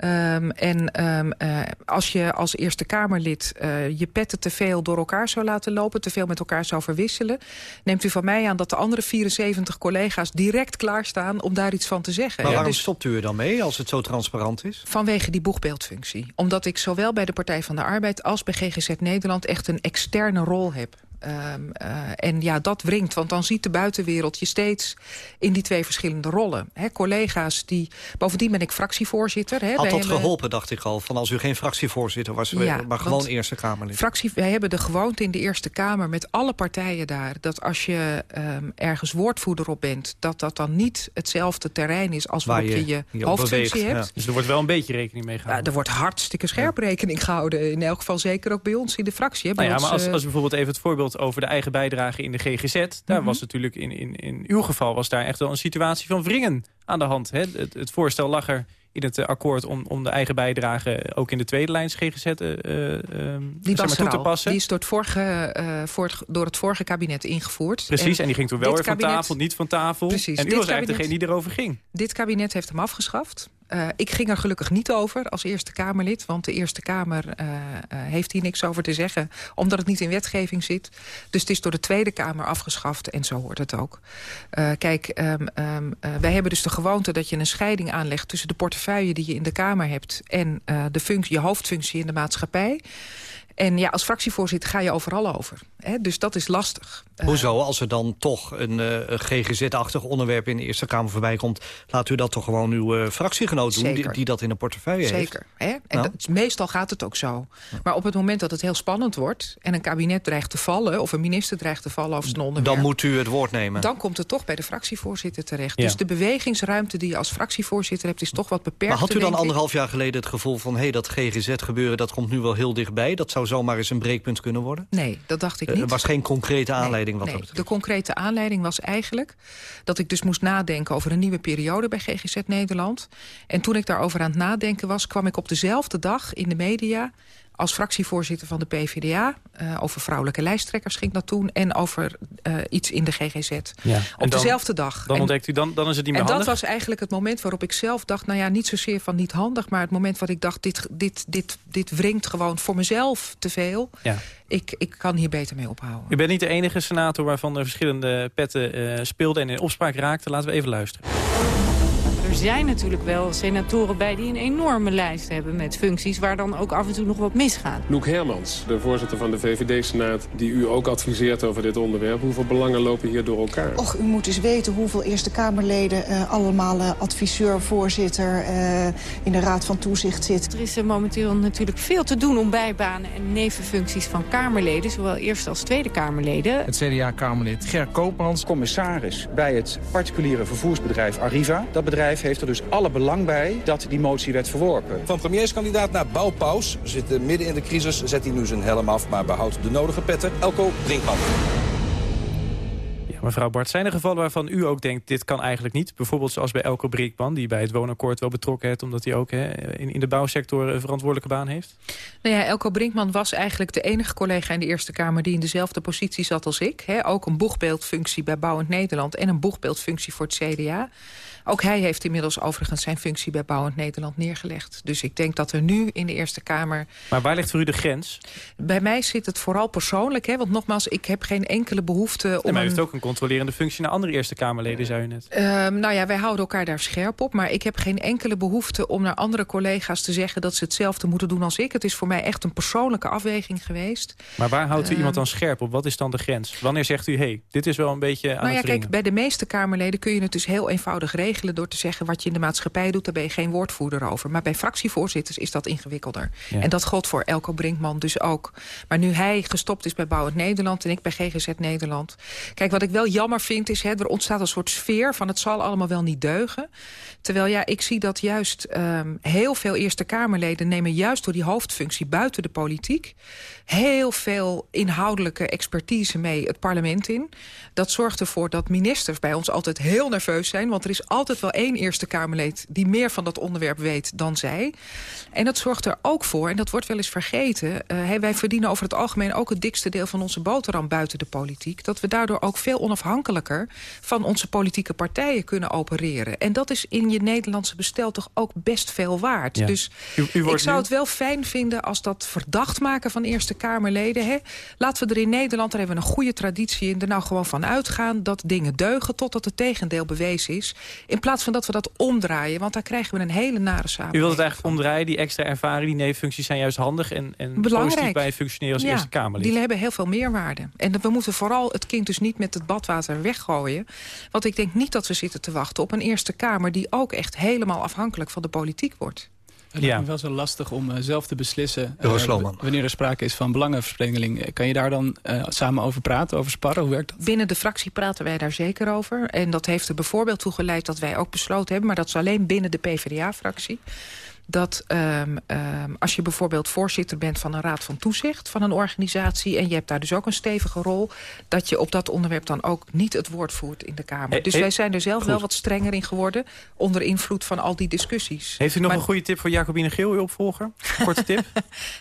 Um, en um, uh, als je als Eerste Kamerlid uh, je petten te veel door elkaar zou laten lopen... te veel met elkaar zou verwisselen... neemt u van mij aan dat de andere 74 collega's direct klaarstaan... om daar iets van te zeggen. Maar waarom dus stopt u er dan mee als het zo transparant is? vanwege die boegbeeldfunctie. Omdat ik zowel bij de Partij van de Arbeid als bij GGZ Nederland... echt een externe rol heb. Um, uh, en ja, dat wringt, want dan ziet de buitenwereld je steeds in die twee verschillende rollen. He, collega's die... Bovendien ben ik fractievoorzitter. He, Had dat hebben- geholpen, dacht ik al, van als u geen fractievoorzitter was... Ja, maar gewoon Eerste Kamerlid? Fractie, wij hebben de gewoonte in de Eerste Kamer met alle partijen daar... dat als je um, ergens woordvoerder op bent... dat dat dan niet hetzelfde terrein is als Waar waarop je je je, hoofdfunctie beweegt, hebt. ja. Dus er wordt wel een beetje rekening mee gehouden. Ja, er wordt hartstikke scherp rekening gehouden. In elk geval zeker ook bij ons in de fractie. hè. Nou ja, ons, maar als, eh, als bijvoorbeeld even het voorbeeld over de eigen bijdrage in de GGZ... daar Mhm. was natuurlijk in, in, in uw geval was daar echt wel een situatie van wringen aan de hand. Hè? Het, het voorstel lag er in het eh, akkoord om, om de eigen bijdrage ook in de tweede lijns GGZ Die was toe te passen. Die is door het, vorige, eh, door het vorige kabinet ingevoerd. Precies, en, die ging toen wel weer van tafel, niet van tafel. Precies, en u was eigenlijk kabinet- degene die erover ging. Dit kabinet heeft hem afgeschaft. Uh, ik ging er gelukkig niet over als Eerste Kamerlid. Want de Eerste Kamer uh, uh, heeft hier niks over te zeggen. Omdat het niet in wetgeving zit. Dus het is door de Tweede Kamer afgeschaft. En zo hoort het ook. Kijk, um, uh, wij hebben dus de gewoonte dat je een scheiding aanlegt... tussen de portefeuille die je in de Kamer hebt... en de je hoofdfunctie in de maatschappij. En ja, als fractievoorzitter ga je overal over. Hè? Dus dat is lastig. Hoezo, als er dan toch een uh, GGZ-achtig onderwerp in de Eerste Kamer voorbij komt... laat u dat toch gewoon uw uh, fractiegenoot doen, die, Zeker. die dat in de portefeuille heeft? Zeker. Hè? En Nou. dat, meestal gaat het ook zo. Maar op het moment dat het heel spannend wordt... en een kabinet dreigt te vallen... of een minister dreigt te vallen over zijn onderwerp... Dan moet u het woord nemen. dan komt het toch bij de fractievoorzitter terecht. Ja. Dus de bewegingsruimte die je als fractievoorzitter hebt... is toch wat beperkt. Maar had u dan anderhalf jaar geleden het gevoel van... hé, hey, dat GGZ-gebeuren dat komt nu wel heel dichtbij... dat zou zomaar eens een breekpunt kunnen worden? Nee, dat dacht ik Niet. Er was geen concrete aanleiding wat nee, de concrete aanleiding was eigenlijk dat ik dus moest nadenken over een nieuwe periode bij GGZ Nederland. En toen ik daarover aan het nadenken was, kwam ik op dezelfde dag in de media als fractievoorzitter van de PvdA. Uh, over vrouwelijke lijsttrekkers ging dat toen. En over uh, iets in de GGZ. Ja. Op dan- dezelfde dag. Dan En- ontdekt u, dan, dan is het niet meer en dat handig. was eigenlijk het moment waarop ik zelf dacht... nou ja, niet zozeer van niet handig... maar het moment waar ik dacht, dit, dit, dit, dit wringt gewoon voor mezelf te veel. Ja. Ik, ik kan hier beter mee ophouden. U bent niet de enige senator waarvan er verschillende petten eh, speelden en in opspraak raakten. Laten we even luisteren. Er zijn natuurlijk wel senatoren bij die een enorme lijst hebben met functies... waar dan ook af en toe nog wat misgaat. Loek Hermans, de voorzitter van de VVD-senaat... die u ook adviseert over dit onderwerp. Hoeveel belangen lopen hier door elkaar? Och, u moet eens weten hoeveel Eerste Kamerleden uh, allemaal uh, adviseur, voorzitter uh, in de Raad van Toezicht zit. Er is uh, momenteel natuurlijk veel te doen om bijbanen en nevenfuncties van Kamerleden... zowel Eerste als Tweede Kamerleden. Het CDA-Kamerlid Ger Koopmans. Commissaris bij het particuliere vervoersbedrijf Arriva. Dat bedrijf heeft er dus alle belang bij dat die motie werd verworpen. Van premierskandidaat naar bouwpaus. We zitten midden in de crisis, zet hij nu zijn helm af... maar behoudt de nodige petten. Elko Brinkman. Ja, mevrouw Bart, zijn er gevallen waarvan u ook denkt... dit kan eigenlijk niet? Bijvoorbeeld zoals bij Elko Brinkman... die bij het woonakkoord wel betrokken heeft... omdat hij ook hè, in, in de bouwsector een verantwoordelijke baan heeft? Nou ja, Elko Brinkman was eigenlijk de enige collega in de Eerste Kamer... die in dezelfde positie zat als ik. Hè. Ook een boegbeeldfunctie bij Bouwend Nederland... en een boegbeeldfunctie voor het CDA. Ook hij heeft inmiddels overigens zijn functie bij Bouwend Nederland neergelegd. Dus ik denk dat er nu in de Eerste Kamer... Maar waar ligt voor u de grens? Bij mij zit het vooral persoonlijk. Hè, want nogmaals, ik heb geen enkele behoefte... om en maar u heeft ook een controlerende functie naar andere Eerste Kamerleden, zei u net. Um, nou ja, wij houden elkaar daar scherp op. Maar ik heb geen enkele behoefte om naar andere collega's te zeggen... dat ze hetzelfde moeten doen als ik. Het is voor mij echt een persoonlijke afweging geweest. Maar waar houdt u iemand dan scherp op? Wat is dan de grens? Wanneer zegt u, hé, hey, dit is wel een beetje aan nou ja, het kijk, bij de meeste Kamerleden kun je het dus heel eenvoudig regelen door te zeggen wat je in de maatschappij doet, daar ben je geen woordvoerder over. Maar bij fractievoorzitters is dat ingewikkelder. Ja. En dat geldt voor Elko Brinkman dus ook. Maar nu hij gestopt is bij Bouwend Nederland en ik bij GGZ Nederland. Kijk, wat ik wel jammer vind is, hè, er ontstaat een soort sfeer van het zal allemaal wel niet deugen. Terwijl ja, ik zie dat juist um, heel veel Eerste Kamerleden nemen juist door die hoofdfunctie buiten de politiek heel veel inhoudelijke expertise mee het parlement in. Dat zorgt ervoor dat ministers bij ons altijd heel nerveus zijn. Want er is altijd wel één Eerste Kamerleed die meer van dat onderwerp weet dan zij. En dat zorgt er ook voor, en dat wordt wel eens vergeten... Uh, wij verdienen over het algemeen ook het dikste deel van onze boterham buiten de politiek. Dat we daardoor ook veel onafhankelijker van onze politieke partijen kunnen opereren. En dat is in je Nederlandse bestel toch ook best veel waard. Ja. Dus u, u ik zou nu... het wel fijn vinden als dat verdacht maken van Eerste Kamerleden... Hè, laten we er in Nederland, daar hebben we een goede traditie in... er nou gewoon van uitgaan dat dingen deugen totdat het tegendeel bewezen is. In plaats van dat we dat omdraaien, want daar krijgen we een hele nare samenleving. U wilt het eigenlijk omdraaien, die extra ervaring, die nevenfuncties zijn juist handig... en, en positief bij functioneren als ja, Eerste Kamerlid. die hebben heel veel meerwaarde. En we moeten vooral het kind dus niet met het badwater weggooien. Want ik denk niet dat we zitten te wachten op een Eerste Kamer... die ook echt helemaal afhankelijk van de politiek wordt. Het lijkt me wel zo lastig om uh, zelf te beslissen uh, wanneer er sprake is van belangenverstrengeling. Kan je daar dan uh, samen over praten, over sparren? Hoe werkt dat? Binnen de fractie praten wij daar zeker over. En dat heeft er bijvoorbeeld toe geleid dat wij ook besloten hebben... maar dat is alleen binnen de PvdA-fractie dat um, um, als je bijvoorbeeld voorzitter bent van een raad van toezicht... van een organisatie en je hebt daar dus ook een stevige rol... dat je op dat onderwerp dan ook niet het woord voert in de Kamer. Dus wij zijn er zelf goed. wel wat strenger in geworden... onder invloed van al die discussies. Heeft u nog Maar- een goede tip voor Jacobine Geel, uw opvolger? *laughs* Korte tip.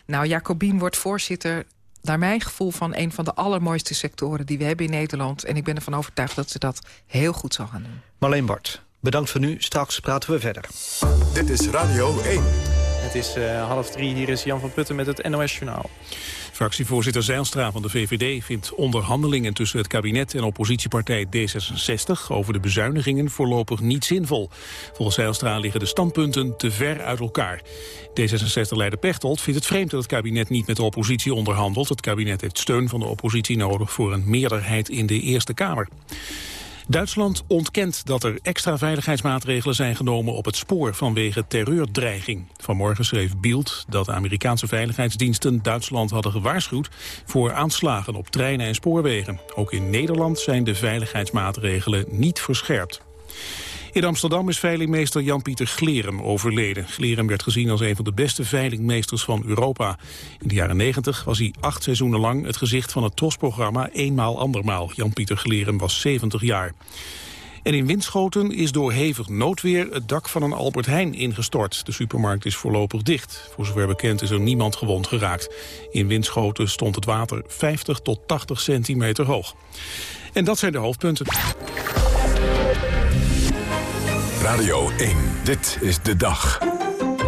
Nou, Jacobien wordt voorzitter naar mijn gevoel van een van de allermooiste sectoren die we hebben in Nederland. En ik ben ervan overtuigd dat ze dat heel goed zal gaan doen. Marleen Bart, bedankt voor nu. Straks praten we verder. Dit is Radio 1. Het is uh, half drie, hier is Jan van Putten met het NOS Journaal. Fractievoorzitter Zijlstra van de VVD vindt onderhandelingen tussen het kabinet en oppositiepartij D66 over de bezuinigingen voorlopig niet zinvol. Volgens Zijlstra liggen de standpunten te ver uit elkaar. D66-leider Pechtold vindt het vreemd dat het kabinet niet met de oppositie onderhandelt. Het kabinet heeft steun van de oppositie nodig voor een meerderheid in de Eerste Kamer. Duitsland ontkent dat er extra veiligheidsmaatregelen zijn genomen op het spoor vanwege terreurdreiging. Vanmorgen schreef Bild dat Amerikaanse veiligheidsdiensten Duitsland hadden gewaarschuwd voor aanslagen op treinen en spoorwegen. Ook in Nederland zijn de veiligheidsmaatregelen niet verscherpt. In Amsterdam is veilingmeester Jan-Pieter Gleren overleden. Gleren werd gezien als een van de beste veilingmeesters van Europa. In de jaren 90 was hij acht seizoenen lang het gezicht van het TROS-programma Eenmaal Andermaal. Jan-Pieter Gleren was 70 jaar. En in Winschoten is door hevig noodweer het dak van een Albert Heijn ingestort. De supermarkt is voorlopig dicht. Voor zover bekend is er niemand gewond geraakt. In Winschoten stond het water 50 tot 80 centimeter hoog. En dat zijn de hoofdpunten. Radio 1, dit is de dag.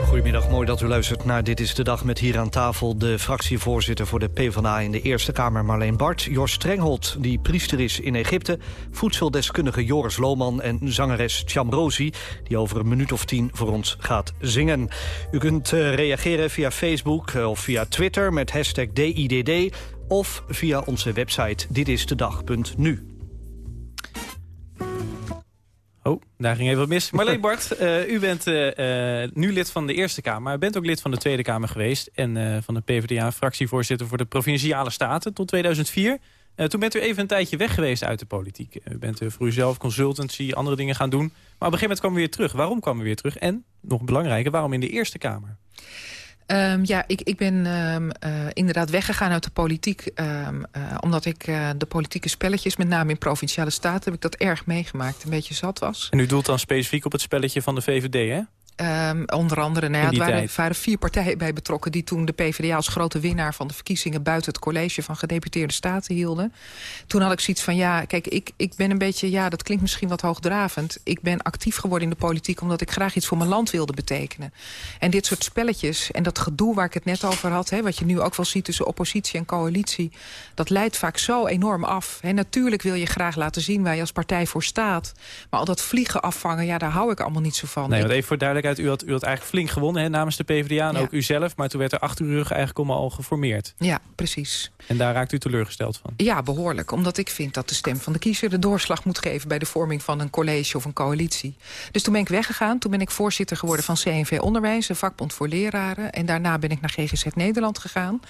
Goedemiddag, mooi dat u luistert naar Dit is de Dag... met hier aan tafel de fractievoorzitter voor de PvdA in de Eerste Kamer... Marleen Bart, Jos Strenghold, die priester is in Egypte... voedseldeskundige Joris Lohman en zangeres Chamrosi... die over een minuut of tien voor ons gaat zingen. U kunt uh, reageren via Facebook uh, of via Twitter met hashtag DIDD... of via onze website ditistedag.nu. Oh, daar ging even wat mis. Marleen Bart, uh, *laughs* u bent uh, uh, nu lid van de Eerste Kamer... maar u bent ook lid van de Tweede Kamer geweest... en van de PvdA fractievoorzitter voor de Provinciale Staten tot 2004. Uh, toen bent u even een tijdje weg geweest uit de politiek. U bent voor uzelf consultancy, andere dingen gaan doen. Maar op een gegeven moment kwam u weer terug. Waarom kwam u weer terug? En, nog belangrijker, waarom in de Eerste Kamer? Um, ja, ik, ik ben um, uh, inderdaad weggegaan uit de politiek. Um, uh, omdat ik uh, de politieke spelletjes, met name in Provinciale Staten... heb ik dat erg meegemaakt, een beetje zat was. En u doelt dan specifiek op het spelletje van de VVD, hè? Um, onder andere, nou ja, er waren, waren, vier partijen bij betrokken... die toen de PvdA als grote winnaar van de verkiezingen... buiten het college van gedeputeerde staten hielden. Toen had ik zoiets van, ja, kijk, ik, ik ben een beetje... ja, dat klinkt misschien wat hoogdravend. Ik ben actief geworden in de politiek... omdat ik graag iets voor mijn land wilde betekenen. En dit soort spelletjes en dat gedoe waar ik het net over had... Hè, wat je nu ook wel ziet tussen oppositie en coalitie... dat leidt vaak zo enorm af. Hè, natuurlijk wil je graag laten zien waar je als partij voor staat. Maar al dat vliegen afvangen, ja, daar hou ik allemaal niet zo van. Nee, want even voor duidelijkheid u had, u had eigenlijk flink gewonnen hè, namens de PvdA en ja. ook u zelf. Maar toen werd er achter uw rug eigenlijk allemaal al geformeerd. Ja, precies. En daar raakt u teleurgesteld van? Ja, behoorlijk. Omdat ik vind dat de stem van de kiezer de doorslag moet geven... bij de vorming van een college of een coalitie. Dus toen ben ik weggegaan. Toen ben ik voorzitter geworden van CNV Onderwijs, een vakbond voor leraren. En daarna ben ik naar GGZ Nederland gegaan.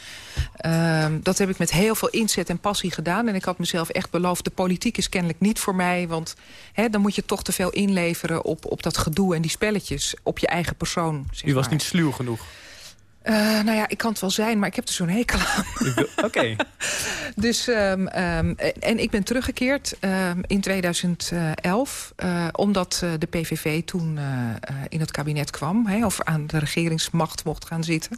Um, dat heb ik met heel veel inzet en passie gedaan. En ik had mezelf echt beloofd, de politiek is kennelijk niet voor mij. Want hè, dan moet je toch te veel inleveren op, op dat gedoe en die spelletjes op je eigen persoon. U was niet sluw genoeg? Uh, nou ja, ik kan het wel zijn, maar ik heb er zo'n hekel aan. *laughs* Oké. Okay. *laughs* dus, um, um, en ik ben teruggekeerd um, in 2011... Uh, omdat uh, de PVV toen uh, in het kabinet kwam... Hè, of aan de regeringsmacht mocht gaan zitten.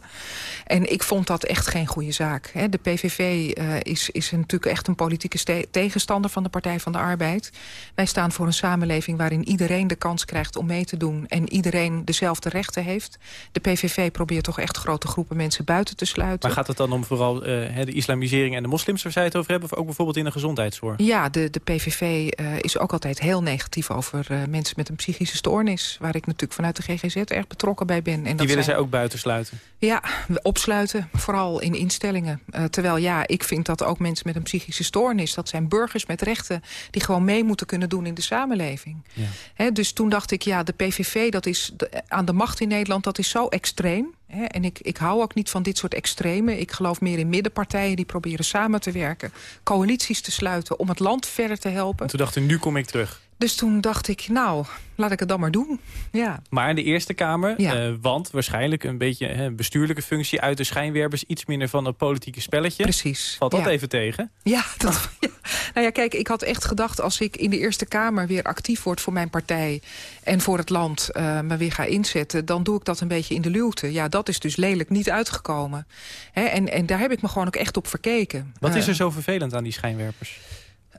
En ik vond dat echt geen goede zaak. Hè. De PVV is, is natuurlijk echt een politieke tegenstander... van de Partij van de Arbeid. Wij staan voor een samenleving waarin iedereen de kans krijgt om mee te doen... en iedereen dezelfde rechten heeft. De PVV probeert toch echt grote groepen mensen buiten te sluiten. Maar gaat het dan om vooral uh, de islamisering en de moslims waar zij het over hebben... of ook bijvoorbeeld in de gezondheidszorg? Ja, de, de PVV uh, is ook altijd heel negatief over uh, mensen met een psychische stoornis... waar ik natuurlijk vanuit de GGZ erg betrokken bij ben. En Die dat willen zij ook buitensluiten? Ja, opsluiten, vooral in instellingen. terwijl ja, ik vind dat ook mensen met een psychische stoornis... dat zijn burgers met rechten die gewoon mee moeten kunnen doen in de samenleving. Ja. He, dus toen dacht ik, ja, de PVV dat is de, aan de macht in Nederland... dat is zo extreem. En ik, ik hou ook niet van dit soort extreme. Ik geloof meer in middenpartijen die proberen samen te werken. Coalities te sluiten om het land verder te helpen. En toen dacht nu kom ik terug. Dus toen dacht ik, nou, laat ik het dan maar doen. Ja. Maar in de Eerste Kamer, ja. uh, want waarschijnlijk een beetje een bestuurlijke functie... uit de schijnwerpers, iets minder van een politieke spelletje. Precies. Valt dat ja. even tegen? Ja, dat, *laughs* ja, nou ja, kijk, ik had echt gedacht... als ik in de Eerste Kamer weer actief word voor mijn partij... en voor het land uh, me weer ga inzetten... dan doe ik dat een beetje in de luwte. Ja, dat is dus lelijk niet uitgekomen. Hè, en, en daar heb ik me gewoon ook echt op verkeken. Wat is er zo vervelend aan die schijnwerpers?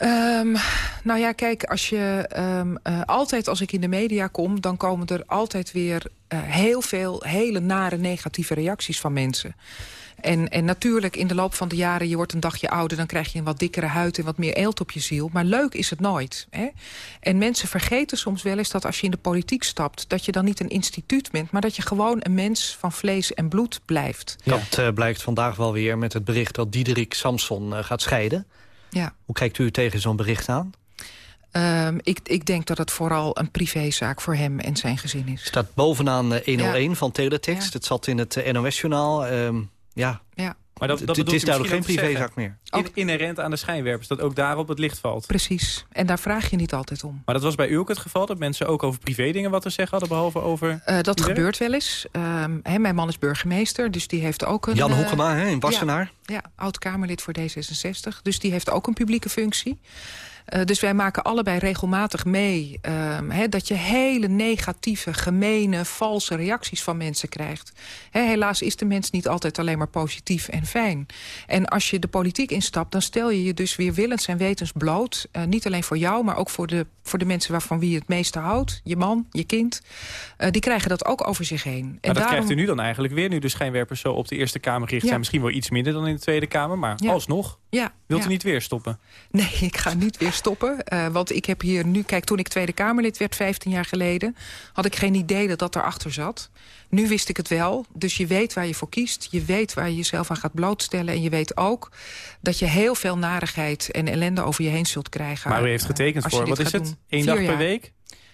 Um, nou ja, kijk, als je um, uh, altijd als ik in de media kom... dan komen er altijd weer uh, heel veel hele nare negatieve reacties van mensen. En, en natuurlijk in de loop van de jaren, je wordt een dagje ouder... dan krijg je een wat dikkere huid en wat meer eelt op je ziel. Maar leuk is het nooit. Hè? En mensen vergeten soms wel eens dat als je in de politiek stapt... dat je dan niet een instituut bent... maar dat je gewoon een mens van vlees en bloed blijft. Dat uh, blijkt vandaag wel weer met het bericht dat Diederik Samson gaat scheiden. Ja. Hoe kijkt u tegen zo'n bericht aan? Um, ik, ik denk dat het vooral een privézaak voor hem en zijn gezin is. staat bovenaan uh, 101 ja. van Teletext. Ja. Het zat in het uh, NOS-journaal. Um, ja. ja. Maar dat, dat het is duidelijk geen privézaak meer. In, inherent aan de schijnwerpers, dat ook daarop het licht valt. Precies, en daar vraag je niet altijd om. Maar dat was bij u ook het geval, dat mensen ook over privé dingen wat te zeggen hadden, behalve over... Uh, dat gebeurt wel eens. Um, he, mijn man is burgemeester, dus die heeft ook een... Jan Hoekema, uh, in Wassenaar. Ja, ja oud-Kamerlid voor D66, dus die heeft ook een publieke functie. Uh, dus wij maken allebei regelmatig mee um, he, dat je hele negatieve, gemene, valse reacties van mensen krijgt. He, helaas is de mens niet altijd alleen maar positief en fijn. En als je de politiek instapt, dan stel je je dus weer willens en wetens bloot. Uh, niet alleen voor jou, maar ook voor de, voor de mensen waarvan wie je het meeste houdt. Je man, je kind. Uh, die krijgen dat ook over zich heen. Maar en dat daarom... krijgt u nu dan eigenlijk weer, nu de schijnwerpers zo op de Eerste Kamer gericht ja. zijn. Misschien wel iets minder dan in de Tweede Kamer, maar ja. alsnog. Ja. Wilt ja. u niet weer stoppen? Nee, ik ga niet weer stoppen. Uh, want ik heb hier nu... Kijk, toen ik Tweede Kamerlid werd, 15 jaar geleden... had ik geen idee dat dat erachter zat. Nu wist ik het wel. Dus je weet waar je voor kiest. Je weet waar je jezelf aan gaat blootstellen. En je weet ook dat je heel veel narigheid en ellende over je heen zult krijgen. Maar u heeft getekend uh, voor, wat is het? Eén dag per week?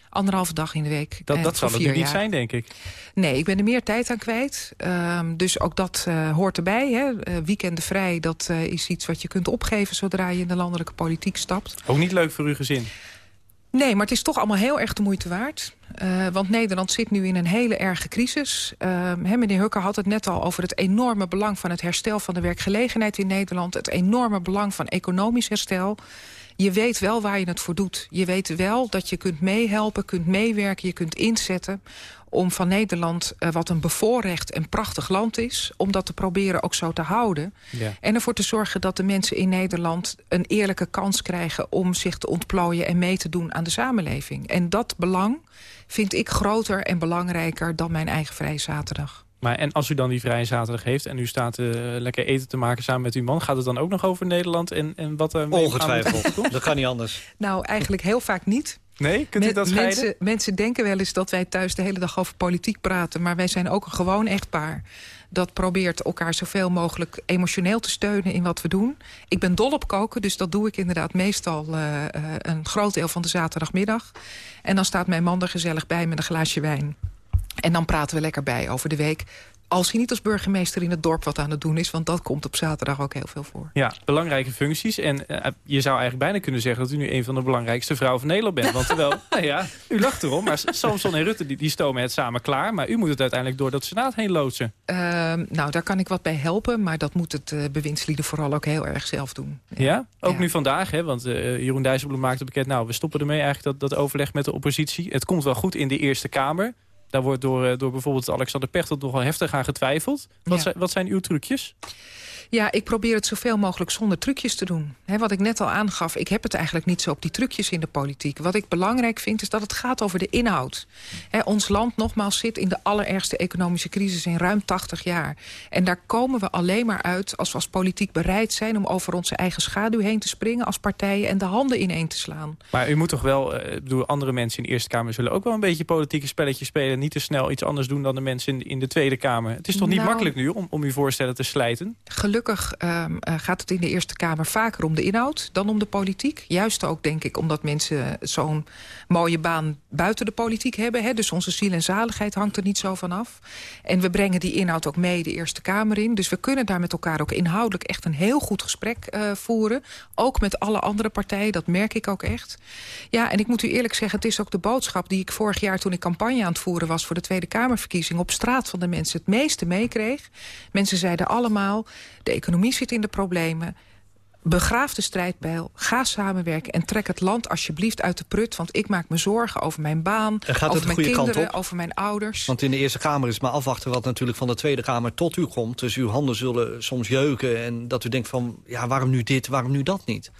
Anderhalve dag in de week. Dat, En dat zal het nu niet zijn, denk ik. Nee, ik ben er meer tijd aan kwijt. Ehm, dus ook dat eh, hoort erbij. Hè. Eh, weekenden vrij, dat eh, is iets wat je kunt opgeven... zodra je in de landelijke politiek stapt. Ook niet leuk voor uw gezin. Nee, maar het is toch allemaal heel erg de moeite waard. Eh, want Nederland zit nu in een hele erge crisis. Ehm, meneer Hukker had het net al over het enorme belang... van het herstel van de werkgelegenheid in Nederland. Het enorme belang van economisch herstel. Je weet wel waar je het voor doet. Je weet wel dat je kunt meehelpen, kunt meewerken, je kunt inzetten om van Nederland, eh, wat een bevoorrecht en prachtig land is... om dat te proberen ook zo te houden. Ja. En ervoor te zorgen dat de mensen in Nederland een eerlijke kans krijgen... om zich te ontplooien en mee te doen aan de samenleving. En dat belang vind ik groter en belangrijker dan mijn eigen vrije zaterdag. Maar en als u dan die vrije zaterdag heeft en u staat eh, lekker eten te maken samen met uw man... gaat het dan ook nog over Nederland en, en wat er mee Ongetwijfeld. dat kan niet anders. Nou, eigenlijk heel vaak niet. Nee? Kunt u dat scheiden? mensen, mensen denken wel eens dat wij thuis de hele dag over politiek praten... maar wij zijn ook een gewoon echtpaar dat probeert elkaar zoveel mogelijk emotioneel te steunen in wat we doen. Ik ben dol op koken, dus dat doe ik inderdaad meestal eh, eh, een groot deel van de zaterdagmiddag. En dan staat mijn man er gezellig bij met een glaasje wijn. En dan praten we lekker bij over de week. Als hij niet als burgemeester in het dorp wat aan het doen is... want dat komt op zaterdag ook heel veel voor. Ja, belangrijke functies. En eh, je zou eigenlijk bijna kunnen zeggen... dat u nu een van de belangrijkste vrouwen van Nederland bent. Want terwijl, *laughs* nou ja, u lacht erom. Maar Samson en Rutte die, die stomen het samen klaar. Maar u moet het uiteindelijk door dat Senaat heen loodsen. Ehm, nou, daar kan ik wat bij helpen. Maar dat moet het eh, bewindslieden vooral ook heel erg zelf doen. Ja? Ook nu vandaag, hè? want eh, Jeroen Dijsselbloem maakte bekend... nou, we stoppen ermee eigenlijk dat, dat overleg met de oppositie. Het komt wel goed in de Eerste Kamer. Daar wordt door, eh, door bijvoorbeeld Alexander Pechtold nogal heftig aan getwijfeld. Wat, Ja. zijn, wat zijn uw trucjes? Ja, ik probeer het zoveel mogelijk zonder trucjes te doen. Wat ik net al aangaf, ik heb het eigenlijk niet zo op die trucjes in de politiek. Wat ik belangrijk vind, is dat het gaat over de inhoud. Ons land, nogmaals, zit in de allerergste economische crisis in ruim 80 jaar. En daar komen we alleen maar uit als we als politiek bereid zijn... om over onze eigen schaduw heen te springen als partijen... en de handen ineen te slaan. Maar u moet toch wel, eh, ik bedoel, andere mensen in de Eerste Kamer... zullen ook wel een beetje politieke spelletjes spelen. Niet te snel iets anders doen dan de mensen in, in de Tweede Kamer. Het is toch niet Nou- makkelijk nu om, om uw voorstellen te slijten? Gelukkig ehm, eh, gaat het in de Eerste Kamer vaker om de inhoud dan om de politiek. Juist ook, denk ik, omdat mensen zo'n mooie baan buiten de politiek hebben. Hè? Dus onze ziel en zaligheid hangt er niet zo van af. En we brengen die inhoud ook mee de Eerste Kamer in. Dus we kunnen daar met elkaar ook inhoudelijk echt een heel goed gesprek eh, voeren. Ook met alle andere partijen, dat merk ik ook echt. Ja, en ik moet u eerlijk zeggen, het is ook de boodschap... die ik vorig jaar toen ik campagne aan het voeren was... voor de Tweede Kamerverkiezing op straat van de mensen het meeste meekreeg. Mensen zeiden allemaal, de economie zit in de problemen... Begraaf de strijdbijl, ga samenwerken en trek het land alsjeblieft uit de prut. Want ik maak me zorgen over mijn baan, En gaat het over de mijn goede kant kinderen, op? over mijn ouders. Want in de Eerste Kamer is maar afwachten wat natuurlijk van de Tweede Kamer tot u komt. Dus uw handen zullen soms jeuken en dat u denkt van... ja, waarom nu dit, waarom nu dat niet?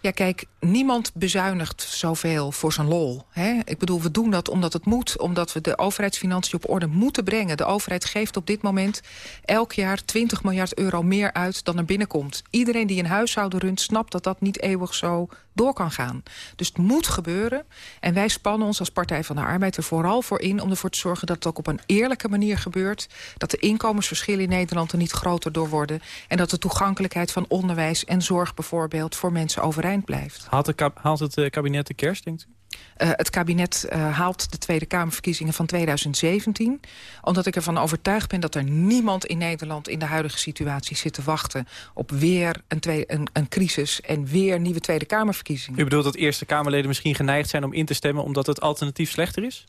Ja, kijk, niemand bezuinigt zoveel voor zijn lol. Hè? Ik bedoel, we doen dat omdat het moet. Omdat we de overheidsfinanciën op orde moeten brengen. De overheid geeft op dit moment elk jaar 20 miljard euro meer uit dan er binnenkomt. Iedereen die een huishouden runt snapt dat dat niet eeuwig zo door kan gaan. Dus het moet gebeuren. En wij spannen ons als Partij van de Arbeid er vooral voor in... om ervoor te zorgen dat het ook op een eerlijke manier gebeurt. Dat de inkomensverschillen in Nederland er niet groter door worden. En dat de toegankelijkheid van onderwijs en zorg bijvoorbeeld... voor mensen overeind blijft. Haalt, de haalt het eh, kabinet de kerst, denkt u? Uh, het kabinet uh, haalt de Tweede Kamerverkiezingen van 2017. Omdat ik ervan overtuigd ben dat er niemand in Nederland... in de huidige situatie zit te wachten op weer een, tweede, een, een crisis... en weer nieuwe Tweede Kamerverkiezingen. U bedoelt dat Eerste Kamerleden misschien geneigd zijn om in te stemmen... omdat het alternatief slechter is?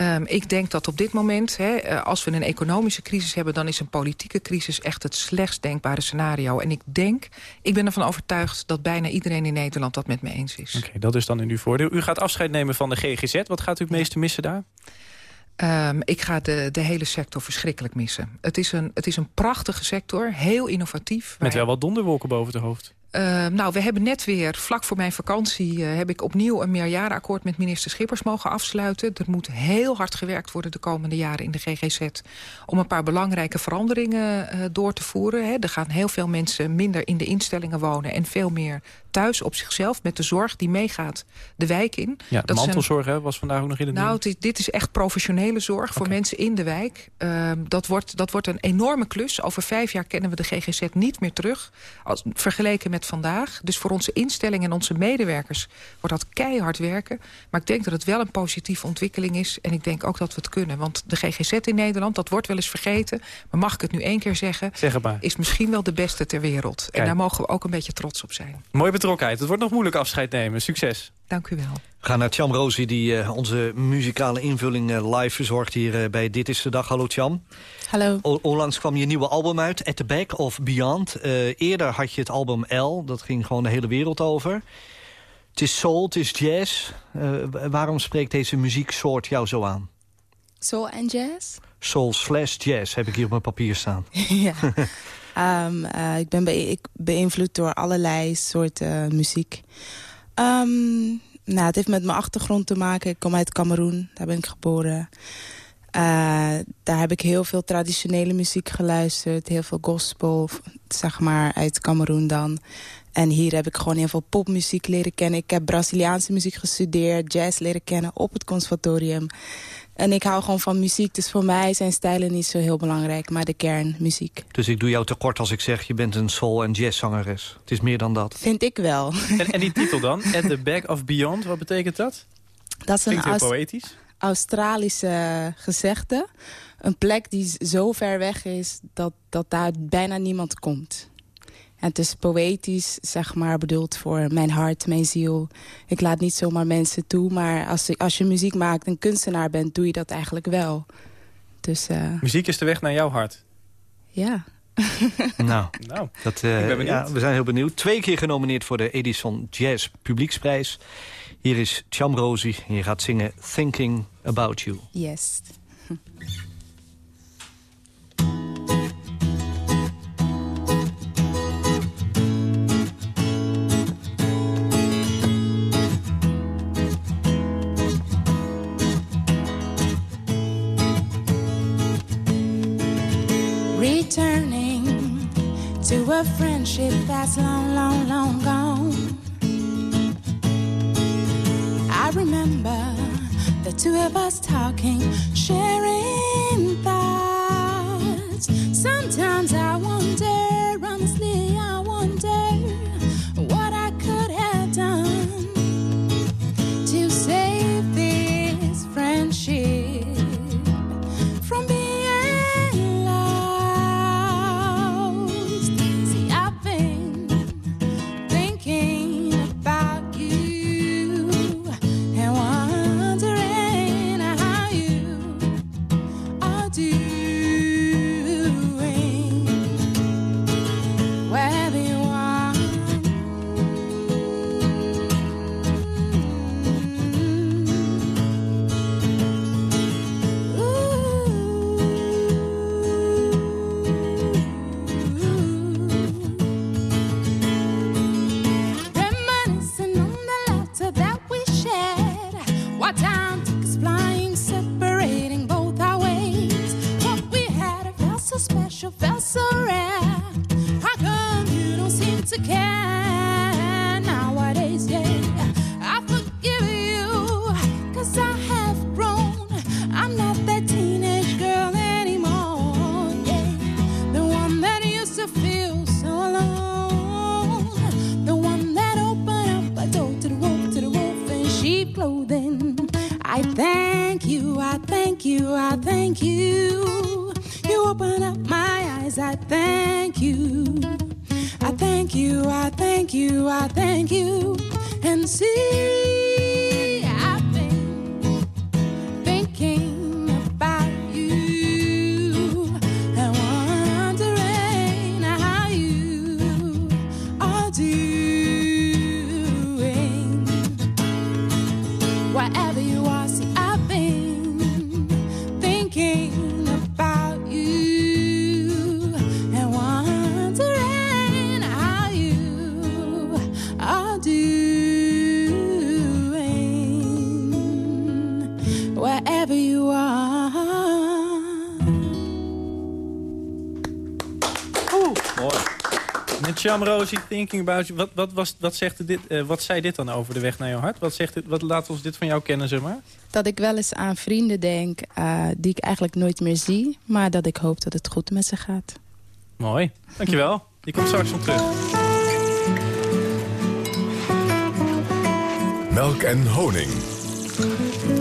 Um, ik denk dat op dit moment, hè, als we een economische crisis hebben... dan is een politieke crisis echt het slechtst denkbare scenario. En ik denk, ik ben ervan overtuigd... dat bijna iedereen in Nederland dat met me eens is. Oké, okay, dat is dan in uw voordeel. U gaat afscheid nemen van de GGZ. Wat gaat u het meeste missen daar? Um, ik ga de, de hele sector verschrikkelijk missen. Het is, een, het is een prachtige sector, heel innovatief. Met wel wat donderwolken boven het hoofd. Uh, nou, we hebben net weer, vlak voor mijn vakantie... Uh, heb ik opnieuw een meerjarenakkoord met minister Schippers mogen afsluiten. Er moet heel hard gewerkt worden de komende jaren in de GGZ... om een paar belangrijke veranderingen uh, door te voeren. Hè. Er gaan heel veel mensen minder in de instellingen wonen... en veel meer thuis op zichzelf met de zorg die meegaat de wijk in. Ja, de mantelzorg hè, was vandaag ook nog in het Nou, dit, dit is echt professionele zorg voor mensen in de wijk. Ehm, dat, wordt, dat wordt een enorme klus. Over vijf jaar kennen we de GGZ niet meer terug. Als, vergeleken met vandaag. Dus voor onze instellingen en onze medewerkers wordt dat keihard werken. Maar ik denk dat het wel een positieve ontwikkeling is. En ik denk ook dat we het kunnen. Want de GGZ in Nederland, dat wordt wel eens vergeten. Maar mag ik het nu één keer zeggen... Zeg maar. is misschien wel de beste ter wereld. En daar mogen we ook een beetje trots op zijn. Mooie betrokkenheid. Het wordt nog moeilijk afscheid nemen. Succes. Dank u wel. We gaan naar Cham Rosie, die uh, onze muzikale invulling uh, live verzorgt hier uh, bij Dit is de Dag. Hallo Cham. Hallo. O onlangs kwam je nieuwe album uit, At the Back of Beyond. eerder had je het album L, dat ging gewoon de hele wereld over. Het is soul, het is jazz. waarom spreekt deze muzieksoort jou zo aan? Soul en jazz? Soul slash jazz, heb ik hier op mijn papier staan. *laughs* ja. *laughs* Um, uh, ik ben beïnvloed door allerlei soorten muziek. Um, nou, het heeft met mijn achtergrond te maken. Ik kom uit Cameroen, daar ben ik geboren. Uh, daar heb ik heel veel traditionele muziek geluisterd. Heel veel gospel, zeg maar, uit Cameroen dan. En hier heb ik gewoon heel veel popmuziek leren kennen. Ik heb Braziliaanse muziek gestudeerd, jazz leren kennen op het conservatorium. En ik hou gewoon van muziek, dus voor mij zijn stijlen niet zo heel belangrijk, maar de kern, muziek. Dus ik doe jou tekort als ik zeg, je bent een soul- en jazzzangeres. Het is meer dan dat. Vind ik wel. En, en die titel dan, At the Back of Beyond, wat betekent dat? Dat is een Aust poëtisch. Australische gezegde. Een plek die zo ver weg is dat, dat daar bijna niemand komt. En het is poëtisch, zeg maar, bedoeld voor mijn hart, mijn ziel. Ik laat niet zomaar mensen toe, maar als, als je muziek maakt en kunstenaar bent... doe je dat eigenlijk wel. Dus, uh... Muziek is de weg naar jouw hart? Ja. *laughs* nou, nou dat, uh, ja, we zijn heel benieuwd. Twee keer genomineerd voor de Edison Jazz Publieksprijs. Hier is Cham Rosie en je gaat zingen Thinking About You. Yes. *laughs* Returning to a friendship that's long, long, long gone. I remember the two of us talking, sharing thoughts. Sometimes I wonder, Sham Rosie, thinking about you. Wat, wat, was, wat, zegt dit, uh, wat zei dit dan over de weg naar jouw hart? Wat, zegt dit, wat laat ons dit van jou kennen, zeg maar? Dat ik wel eens aan vrienden denk uh, die ik eigenlijk nooit meer zie. Maar dat ik hoop dat het goed met ze gaat. Mooi, dankjewel. Je komt straks nog terug. Melk en honing.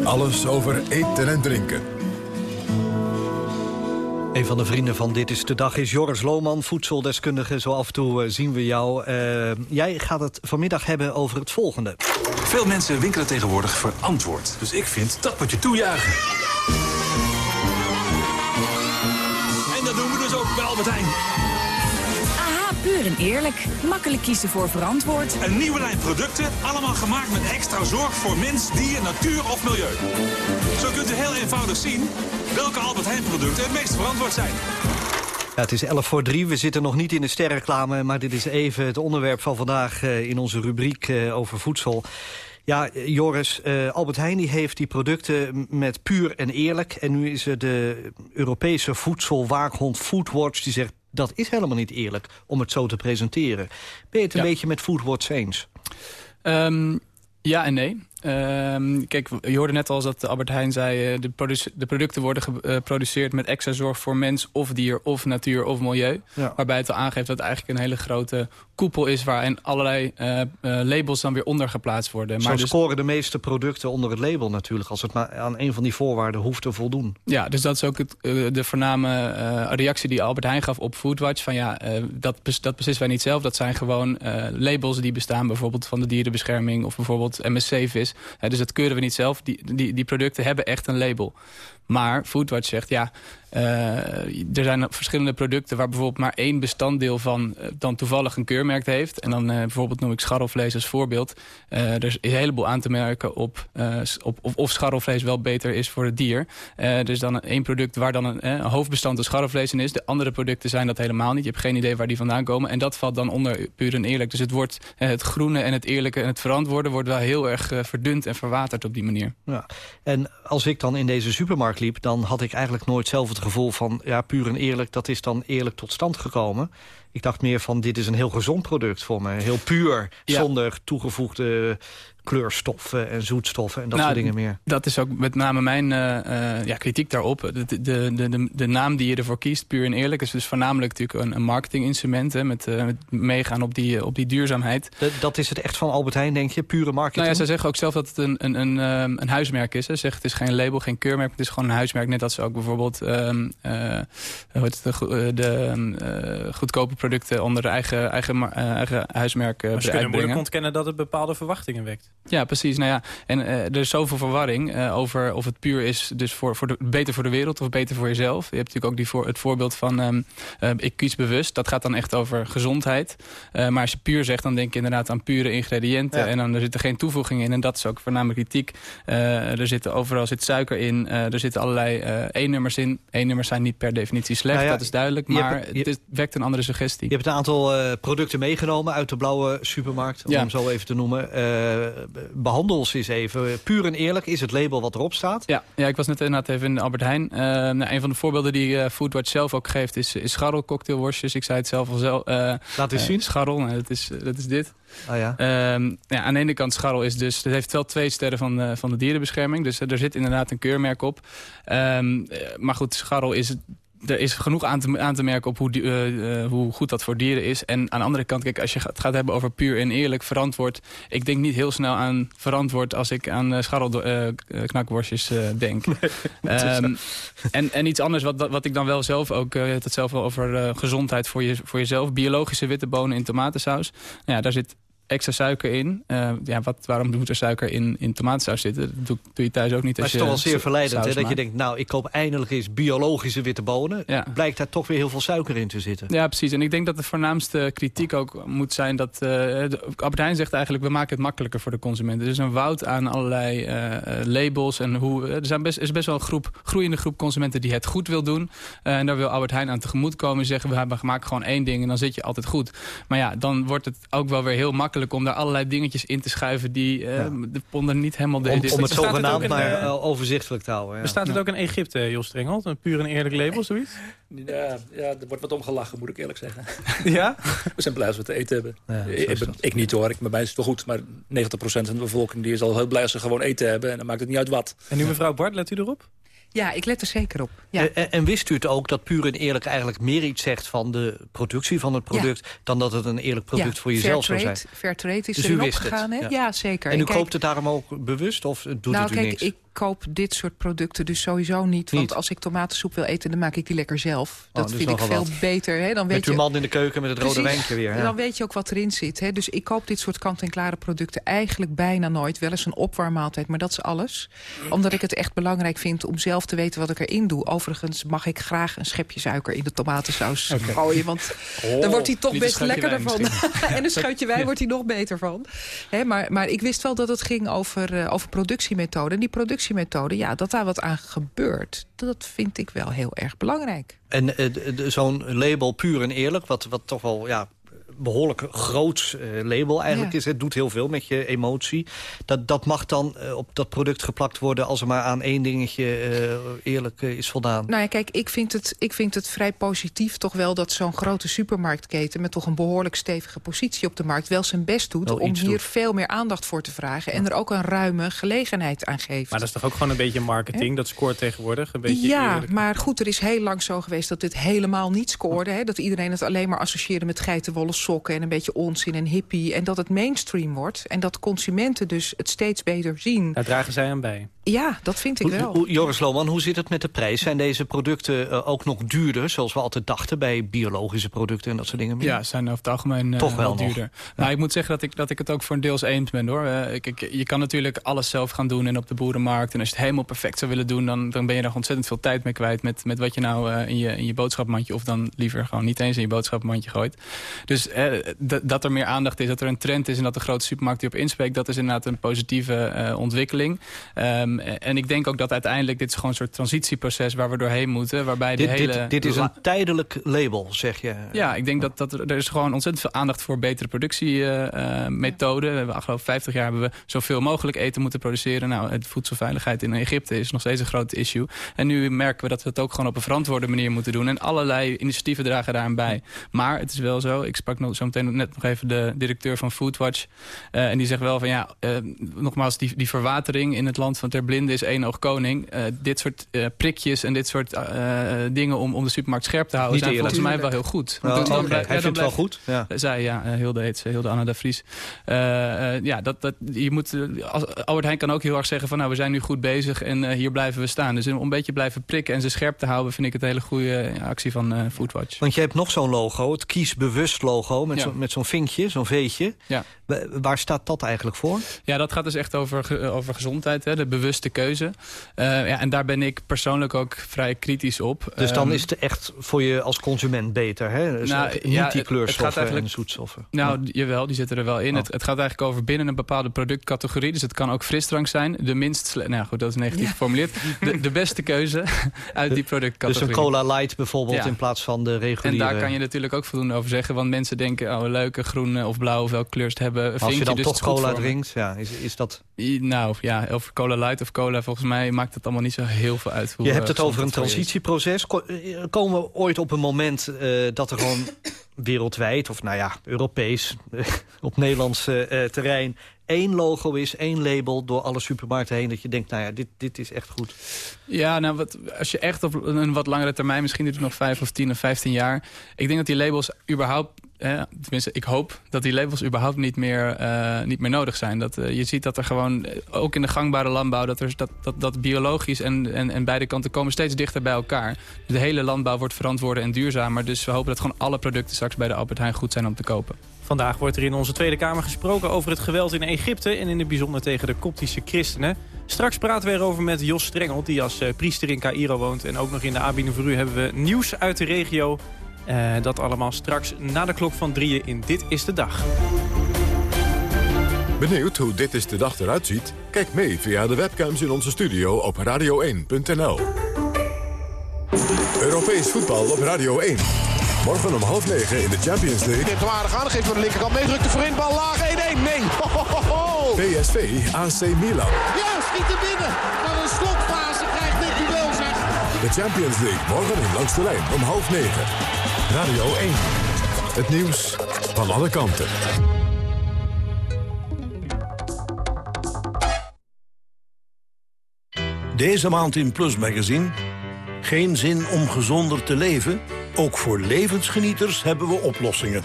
Alles over eten en drinken. Een van de vrienden van Dit is de Dag is Joris Lohman, voedseldeskundige. Zo af en toe uh, zien we jou. Uh, jij gaat het vanmiddag hebben over het volgende. Veel mensen winkelen tegenwoordig verantwoord. Dus ik vind, dat moet je toejuichen. En dat doen we dus ook bij Albert Heijn. Aha, puur en eerlijk. Makkelijk kiezen voor verantwoord. Een nieuwe lijn producten, allemaal gemaakt met extra zorg voor mens, dier, natuur of milieu. Zo kunt u heel eenvoudig zien welke Albert Heijn producten het meest verantwoord zijn. Ja, het is 11 voor 3. We zitten nog niet in de sterreclame, maar dit is even het onderwerp van vandaag uh, in onze rubriek uh, over voedsel. Ja, Joris, uh, Albert Heijn die heeft die producten met puur en eerlijk. En nu is er de Europese voedselwaakhond Foodwatch die zegt... dat is helemaal niet eerlijk om het zo te presenteren. Ben je het een ja. beetje met Foodwatch eens? Um, ja en nee. Uh, kijk, je hoorde net al dat Albert Heijn zei... Uh, de, de, producten worden geproduceerd met extra zorg voor mens of dier... of natuur of milieu. Ja. Waarbij het al aangeeft dat het eigenlijk een hele grote koepel is... waarin allerlei uh, labels dan weer onder geplaatst worden. Zo maar dus... scoren de meeste producten onder het label natuurlijk... als het maar aan een van die voorwaarden hoeft te voldoen. Ja, dus dat is ook het, de voorname reactie die Albert Heijn gaf op Foodwatch. Van ja, dat, dat beslissen wij niet zelf. Dat zijn gewoon labels die bestaan bijvoorbeeld van de dierenbescherming... of bijvoorbeeld MSC-vis. He, dus dat keuren we niet zelf. Die, die, die producten hebben echt een label. Maar Foodwatch zegt, ja, uh, er zijn verschillende producten... waar bijvoorbeeld maar één bestanddeel van uh, dan toevallig een keurmerk heeft. En dan uh, bijvoorbeeld noem ik scharrelvlees als voorbeeld. er is een heleboel aan te merken op, op of, of scharrelvlees wel beter is voor het dier. er is dan één product waar dan een, een hoofdbestand scharrelvlees in is. De andere producten zijn dat helemaal niet. Je hebt geen idee waar die vandaan komen. En dat valt dan onder puur en eerlijk. Dus het, wordt, het groene en het eerlijke en het verantwoorden... wordt wel heel erg verdund en verwaterd op die manier. Ja. En als ik dan in deze supermarkt liep... dan had ik eigenlijk nooit zelf het gevoel van... ja, puur en eerlijk, dat is dan eerlijk tot stand gekomen. Ik dacht meer van, dit is een heel gezond product voor me. Heel puur, ja. zonder toegevoegde kleurstoffen en zoetstoffen en dat nou, soort dingen meer. Dat is ook met name mijn uh, uh, ja, kritiek daarop. De, de, de, de, naam die je ervoor kiest, puur en eerlijk... is dus voornamelijk natuurlijk een, een marketinginstrument... Hè, met, uh, met meegaan op die, op die duurzaamheid. De, dat is het echt van Albert Heijn, denk je? Pure marketing? Nou ja, zij zeggen ook zelf dat het een, een, een, een huismerk is. Ze zeggen het is geen label, geen keurmerk, het is gewoon een huismerk. Net als ze ook bijvoorbeeld um, de, de goedkope producten... onder de eigen, eigen, eigen huismerk maar ze kunnen moeilijk ontkennen dat het bepaalde verwachtingen wekt. Ja, precies. Nou ja, en uh, er is zoveel verwarring uh, over of het puur is dus voor, voor de, beter voor de wereld of beter voor jezelf. Je hebt natuurlijk ook die voor, het voorbeeld van um, uh, ik kies bewust. Dat gaat dan echt over gezondheid. maar als je puur zegt, dan denk je inderdaad aan pure ingrediënten. Ja. En dan er zitten geen toevoegingen in. En dat is ook voornamelijk kritiek. er zitten overal zit suiker in. er zitten allerlei E-nummers in. E-nummers zijn niet per definitie slecht, nou ja, dat is duidelijk. Maar hebt, je, het wekt een andere suggestie. Je hebt een aantal producten meegenomen uit de blauwe supermarkt. Om ja. hem zo even te noemen behandel ze eens even. Puur en eerlijk is het label wat erop staat. Ja, ja ik was net inderdaad even in Albert Heijn. Uh, nou, een van de voorbeelden die uh, Foodwatch zelf ook geeft is, is scharrelcocktailworstjes. Ik zei het zelf al zelf. Uh, Laat eens zien. Scharrel, nou, dat, is, dat is dit. Ah, ja. ja, aan de ene kant scharrel is dus... Het heeft wel twee sterren van de, van de dierenbescherming. Dus er zit inderdaad een keurmerk op. Um, maar goed, scharrel is er is genoeg aan te, aan te merken op hoe, uh, uh, hoe goed dat voor dieren is. En aan de andere kant, kijk, als je het gaat hebben over puur en eerlijk verantwoord... ik denk niet heel snel aan verantwoord als ik aan uh, scharrelknakworstjes denk. *laughs* Nee, um, en, en iets anders wat, wat ik dan wel zelf ook... je hebt het zelf wel over gezondheid voor, je, voor jezelf. Biologische witte bonen in tomatensaus. Nou ja, daar zit extra suiker in. Uh, ja, wat, waarom moet er suiker in, in tomatensaus zitten? Dat doe, doe je thuis ook niet. Maar het is toch wel zeer verleidend hè, dat je denkt... nou, ik koop eindelijk eens biologische witte bonen. Ja. Blijkt daar toch weer heel veel suiker in te zitten. Ja, precies. En ik denk dat de voornaamste kritiek ook moet zijn... dat uh, Albert Heijn zegt eigenlijk... we maken het makkelijker voor de consumenten. Er is een woud aan allerlei uh, labels. En hoe, er zijn best, is best wel een groep, groeiende groep consumenten die het goed wil doen. en daar wil Albert Heijn aan tegemoet komen. Zeggen we maken gewoon één ding en dan zit je altijd goed. Maar ja, dan wordt het ook wel weer heel makkelijk makkelijk om daar allerlei dingetjes in te schuiven... die eh, de ponden niet helemaal... De, Om, om het Bestaat zogenaamd maar eh, eh, overzichtelijk te houden. Ja. Bestaat het ook in Egypte, Jos Strengel? Een puur en eerlijk label, zoiets? Ja, ja, er wordt wat omgelachen, moet ik eerlijk zeggen. *laughs* Ja? We zijn blij als we te eten hebben. Ja, ben- ik niet hoor, ik, bij mij is het wel goed. Maar 90% van de bevolking die is al heel blij als ze gewoon eten hebben. En dan maakt het niet uit wat. En nu mevrouw Bart, let u erop? Ja, ik let er zeker op. Ja. En, en wist u het ook dat puur en eerlijk eigenlijk meer iets zegt van de productie van het product... dan dat het een eerlijk product Ja, voor jezelf zou zijn? Fair trade is Dus erin opgegaan, hè? ja. Zeker. En u kijk, koopt het daarom ook bewust of doet nou, het u kijk, niks? ik koop dit soort producten dus sowieso niet. Want Niet? als ik tomatensoep wil eten, dan maak ik die lekker zelf. Dat dus vind ik veel wat. beter. Hè? Dan weet Met uw je, man in de keuken met het rode wijntje weer. En. Dan weet je ook wat erin zit. Hè? Dus ik koop dit soort kant-en-klare producten eigenlijk bijna nooit. Wel eens een opwarmmaaltijd, maar dat is alles. Omdat ik het echt belangrijk vind om zelf te weten wat ik erin doe. Overigens mag ik graag een schepje suiker in de tomatensaus gooien. Want Oh, dan wordt hij toch best lekkerder van. *laughs* en een scheutje wijn wordt hij nog beter van. Hè, maar, maar ik wist wel dat het ging over, eh, over productiemethode. En die productiemethode, ja, dat daar wat aan gebeurt. Dat vind ik wel heel erg belangrijk. En eh, zo'n label puur en eerlijk, wat, wat toch wel ja, behoorlijk groot eh, label eigenlijk Ja. is. Het doet heel veel met je emotie. Dat, dat mag dan eh, op dat product geplakt worden... als er maar aan één dingetje eh, eerlijk is voldaan. Nou ja, kijk, ik vind het, ik vind het vrij positief toch wel... dat zo'n grote supermarktketen met toch een behoorlijk stevige positie op de markt... wel zijn best doet Wel om hier doet. veel meer aandacht voor te vragen... en er ook een ruime gelegenheid aan geeft. Maar dat is toch ook gewoon een beetje marketing? Dat scoort tegenwoordig? Een beetje ja, eerlijk. maar goed, er is heel lang zo geweest dat dit helemaal niet scoorde. Hè? Dat iedereen het alleen maar associeerde met geitenwolle en een beetje onzin en hippie. En dat het mainstream wordt. En dat consumenten dus het steeds beter zien. Daar dragen zij aan bij. Ja, dat vind ik wel. Joris Lohman, hoe zit het met de prijs? Zijn deze producten eh, ook nog duurder, zoals we altijd dachten... bij biologische producten en dat soort dingen meer? Ja, ze zijn over het algemeen eh, Toch wel nog. duurder. Nou, ik moet zeggen dat ik, dat ik het ook voor een deels eens ben. hoor. Eh, ik, ik- je kan natuurlijk alles zelf gaan doen en op de boerenmarkt. En als je het helemaal perfect zou willen doen... dan, dan ben je er ontzettend veel tijd mee kwijt... met, met wat je nou in, je, in je boodschapmandje... of dan liever gewoon niet eens in je boodschapmandje gooit. Dus d- dat er meer aandacht is, dat er een trend is... en dat de grote supermarkt die op inspreekt... dat is inderdaad een positieve eh, ontwikkeling. Ehm, en ik denk ook dat uiteindelijk... dit is gewoon een soort transitieproces waar we doorheen moeten... waarbij de Dit, hele... dit, dit is een tijdelijk label, zeg je. ja, ik denk dat, dat er, er is gewoon ontzettend veel aandacht voor betere productiemethoden. we hebben afgelopen 50 jaar hebben we zoveel mogelijk eten moeten produceren. Nou, het voedselveiligheid in Egypte is nog steeds een groot issue. En nu merken we dat we het ook gewoon op een verantwoorde manier moeten doen. En allerlei initiatieven dragen daaraan bij. Maar het is wel zo, ik sprak nog, zo meteen net nog even de directeur van Foodwatch. eh, en die zegt wel van ja, eh, nogmaals, die, die verwatering in het land van ter blinde is één oog koning. Eh, dit soort eh, prikjes en dit soort eh, dingen om, om de supermarkt scherp te houden... Niet zijn volgens mij wel heel goed. Dan- dan oké. blijf- Hij ja, vindt het wel goed? Ja. zij, ja, Hilde heet ze, Hilde Anna de Vries. Eh, eh, ja, dat, dat, je moet, als, Albert Heijn kan ook heel erg zeggen van... nou, we zijn nu goed bezig en eh, hier blijven we staan. Dus om een beetje blijven prikken en ze scherp te houden... vind ik het een hele goede actie van eh, Foodwatch. Want je hebt nog zo'n logo, het kiesbewust logo... met Ja. zo'n met zo'n vinkje, zo'n veetje. Ja. Wa- Waar staat dat eigenlijk voor? Ja, dat gaat dus echt over, over gezondheid, hè, de bewuste keuze. Eh, ja, en daar ben ik persoonlijk ook vrij kritisch op. Dus dan Ehm, is het echt voor je als consument beter, hè? Dus Nou, niet ja, die kleurstoffen gaat eigenlijk- en zoetstoffen. Nou, d- jawel, die zitten er wel in. Oh. Het, het gaat eigenlijk over binnen een bepaalde productcategorie. Dus het kan ook frisdrank zijn. De minst... Nou goed, dat is negatief geformuleerd. De, de beste keuze *laughs* uit die *laughs* Dus productcategorie. een cola light bijvoorbeeld Ja. in plaats van de En reguliere... daar kan je natuurlijk ook voldoende over zeggen. Want mensen denken, oh leuke, groen eh, of blauw of welke kleur ze hebben. Als je dan dus toch cola drinkt, ja, is, is dat... Nou ja, of cola light of cola, volgens mij maakt het allemaal niet zo heel veel uit. hoe, Je hebt eh, het over een transitieproces. Ko- eh, Komen we ooit op een moment eh, dat er gewoon *coughs* wereldwijd... of nou ja, Europees, op Nederlands eh, terrein... één logo is, één label door alle supermarkten heen... dat je denkt, nou ja, dit, dit is echt goed. Ja, nou, wat, als je echt op een wat langere termijn, misschien duurt het nog vijf of tien of vijftien jaar. Ik denk dat die labels überhaupt, eh, tenminste, ik hoop dat die labels überhaupt niet meer, eh, niet meer nodig zijn. Dat, eh, je ziet dat er gewoon, eh, ook in de gangbare landbouw, dat, er, dat, dat, biologisch en, en, en beide kanten komen steeds dichter bij elkaar. De hele landbouw wordt verantwoorder en duurzamer. Dus we hopen dat gewoon alle producten straks bij de Albert Heijn goed zijn om te kopen. Vandaag wordt er in onze Tweede Kamer gesproken over het geweld in Egypte... en in het bijzonder tegen de koptische christenen. Straks praten we erover met Jos Strengel, die als priester in Cairo woont. En ook nog in de aanbieding voor u hebben we nieuws uit de regio. Eh, dat allemaal straks na de klok van drieën in Dit is de Dag. Benieuwd hoe dit is de dag eruit ziet? Kijk mee via de webcams in onze studio op radio1.nl. Europees voetbal op Radio 1. Morgen om half negen in de Champions League. Neemt hem aardig aan, geeft van de linkerkant meedrukt de voorin. Bal laag, 1-1. Nee. Ho, ho, ho, ho. PSV AC Milan. Ja, schiet er binnen. Maar een slotfase De Champions League morgen in langs de lijn om half negen. Radio 1. Het nieuws van alle kanten. Deze maand in Plus Magazine. Geen zin om gezonder te leven? Ook voor levensgenieters hebben we oplossingen.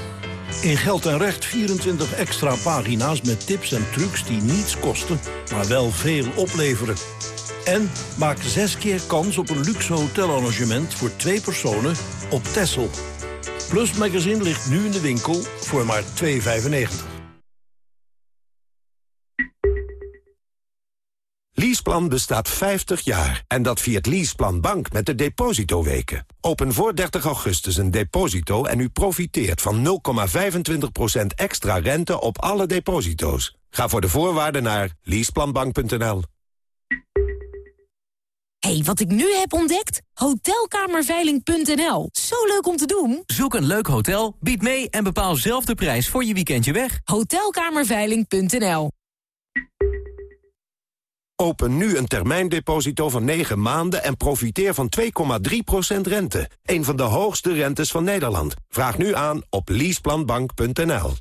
In Geld en Recht 24 extra pagina's met tips en trucs die niets kosten, maar wel veel opleveren. En maak zes keer kans op een luxe hotelarrangement voor twee personen op Texel. Plus Magazine ligt nu in de winkel voor maar 2,95. Leaseplan bestaat 50 jaar en dat viert Leaseplan Bank met de depositoweken. Open voor 30 augustus een deposito en u profiteert van 0,25% extra rente op alle deposito's. Ga voor de voorwaarden naar leaseplanbank.nl. hey, wat ik nu heb ontdekt? Hotelkamerveiling.nl. Zo leuk om te doen. Zoek een leuk hotel, bied mee en bepaal zelf de prijs voor je weekendje weg. Hotelkamerveiling.nl. Open nu een termijndeposito van 9 maanden en profiteer van 2,3% rente. Een van de hoogste rentes van Nederland. Vraag nu aan op leaseplanbank.nl.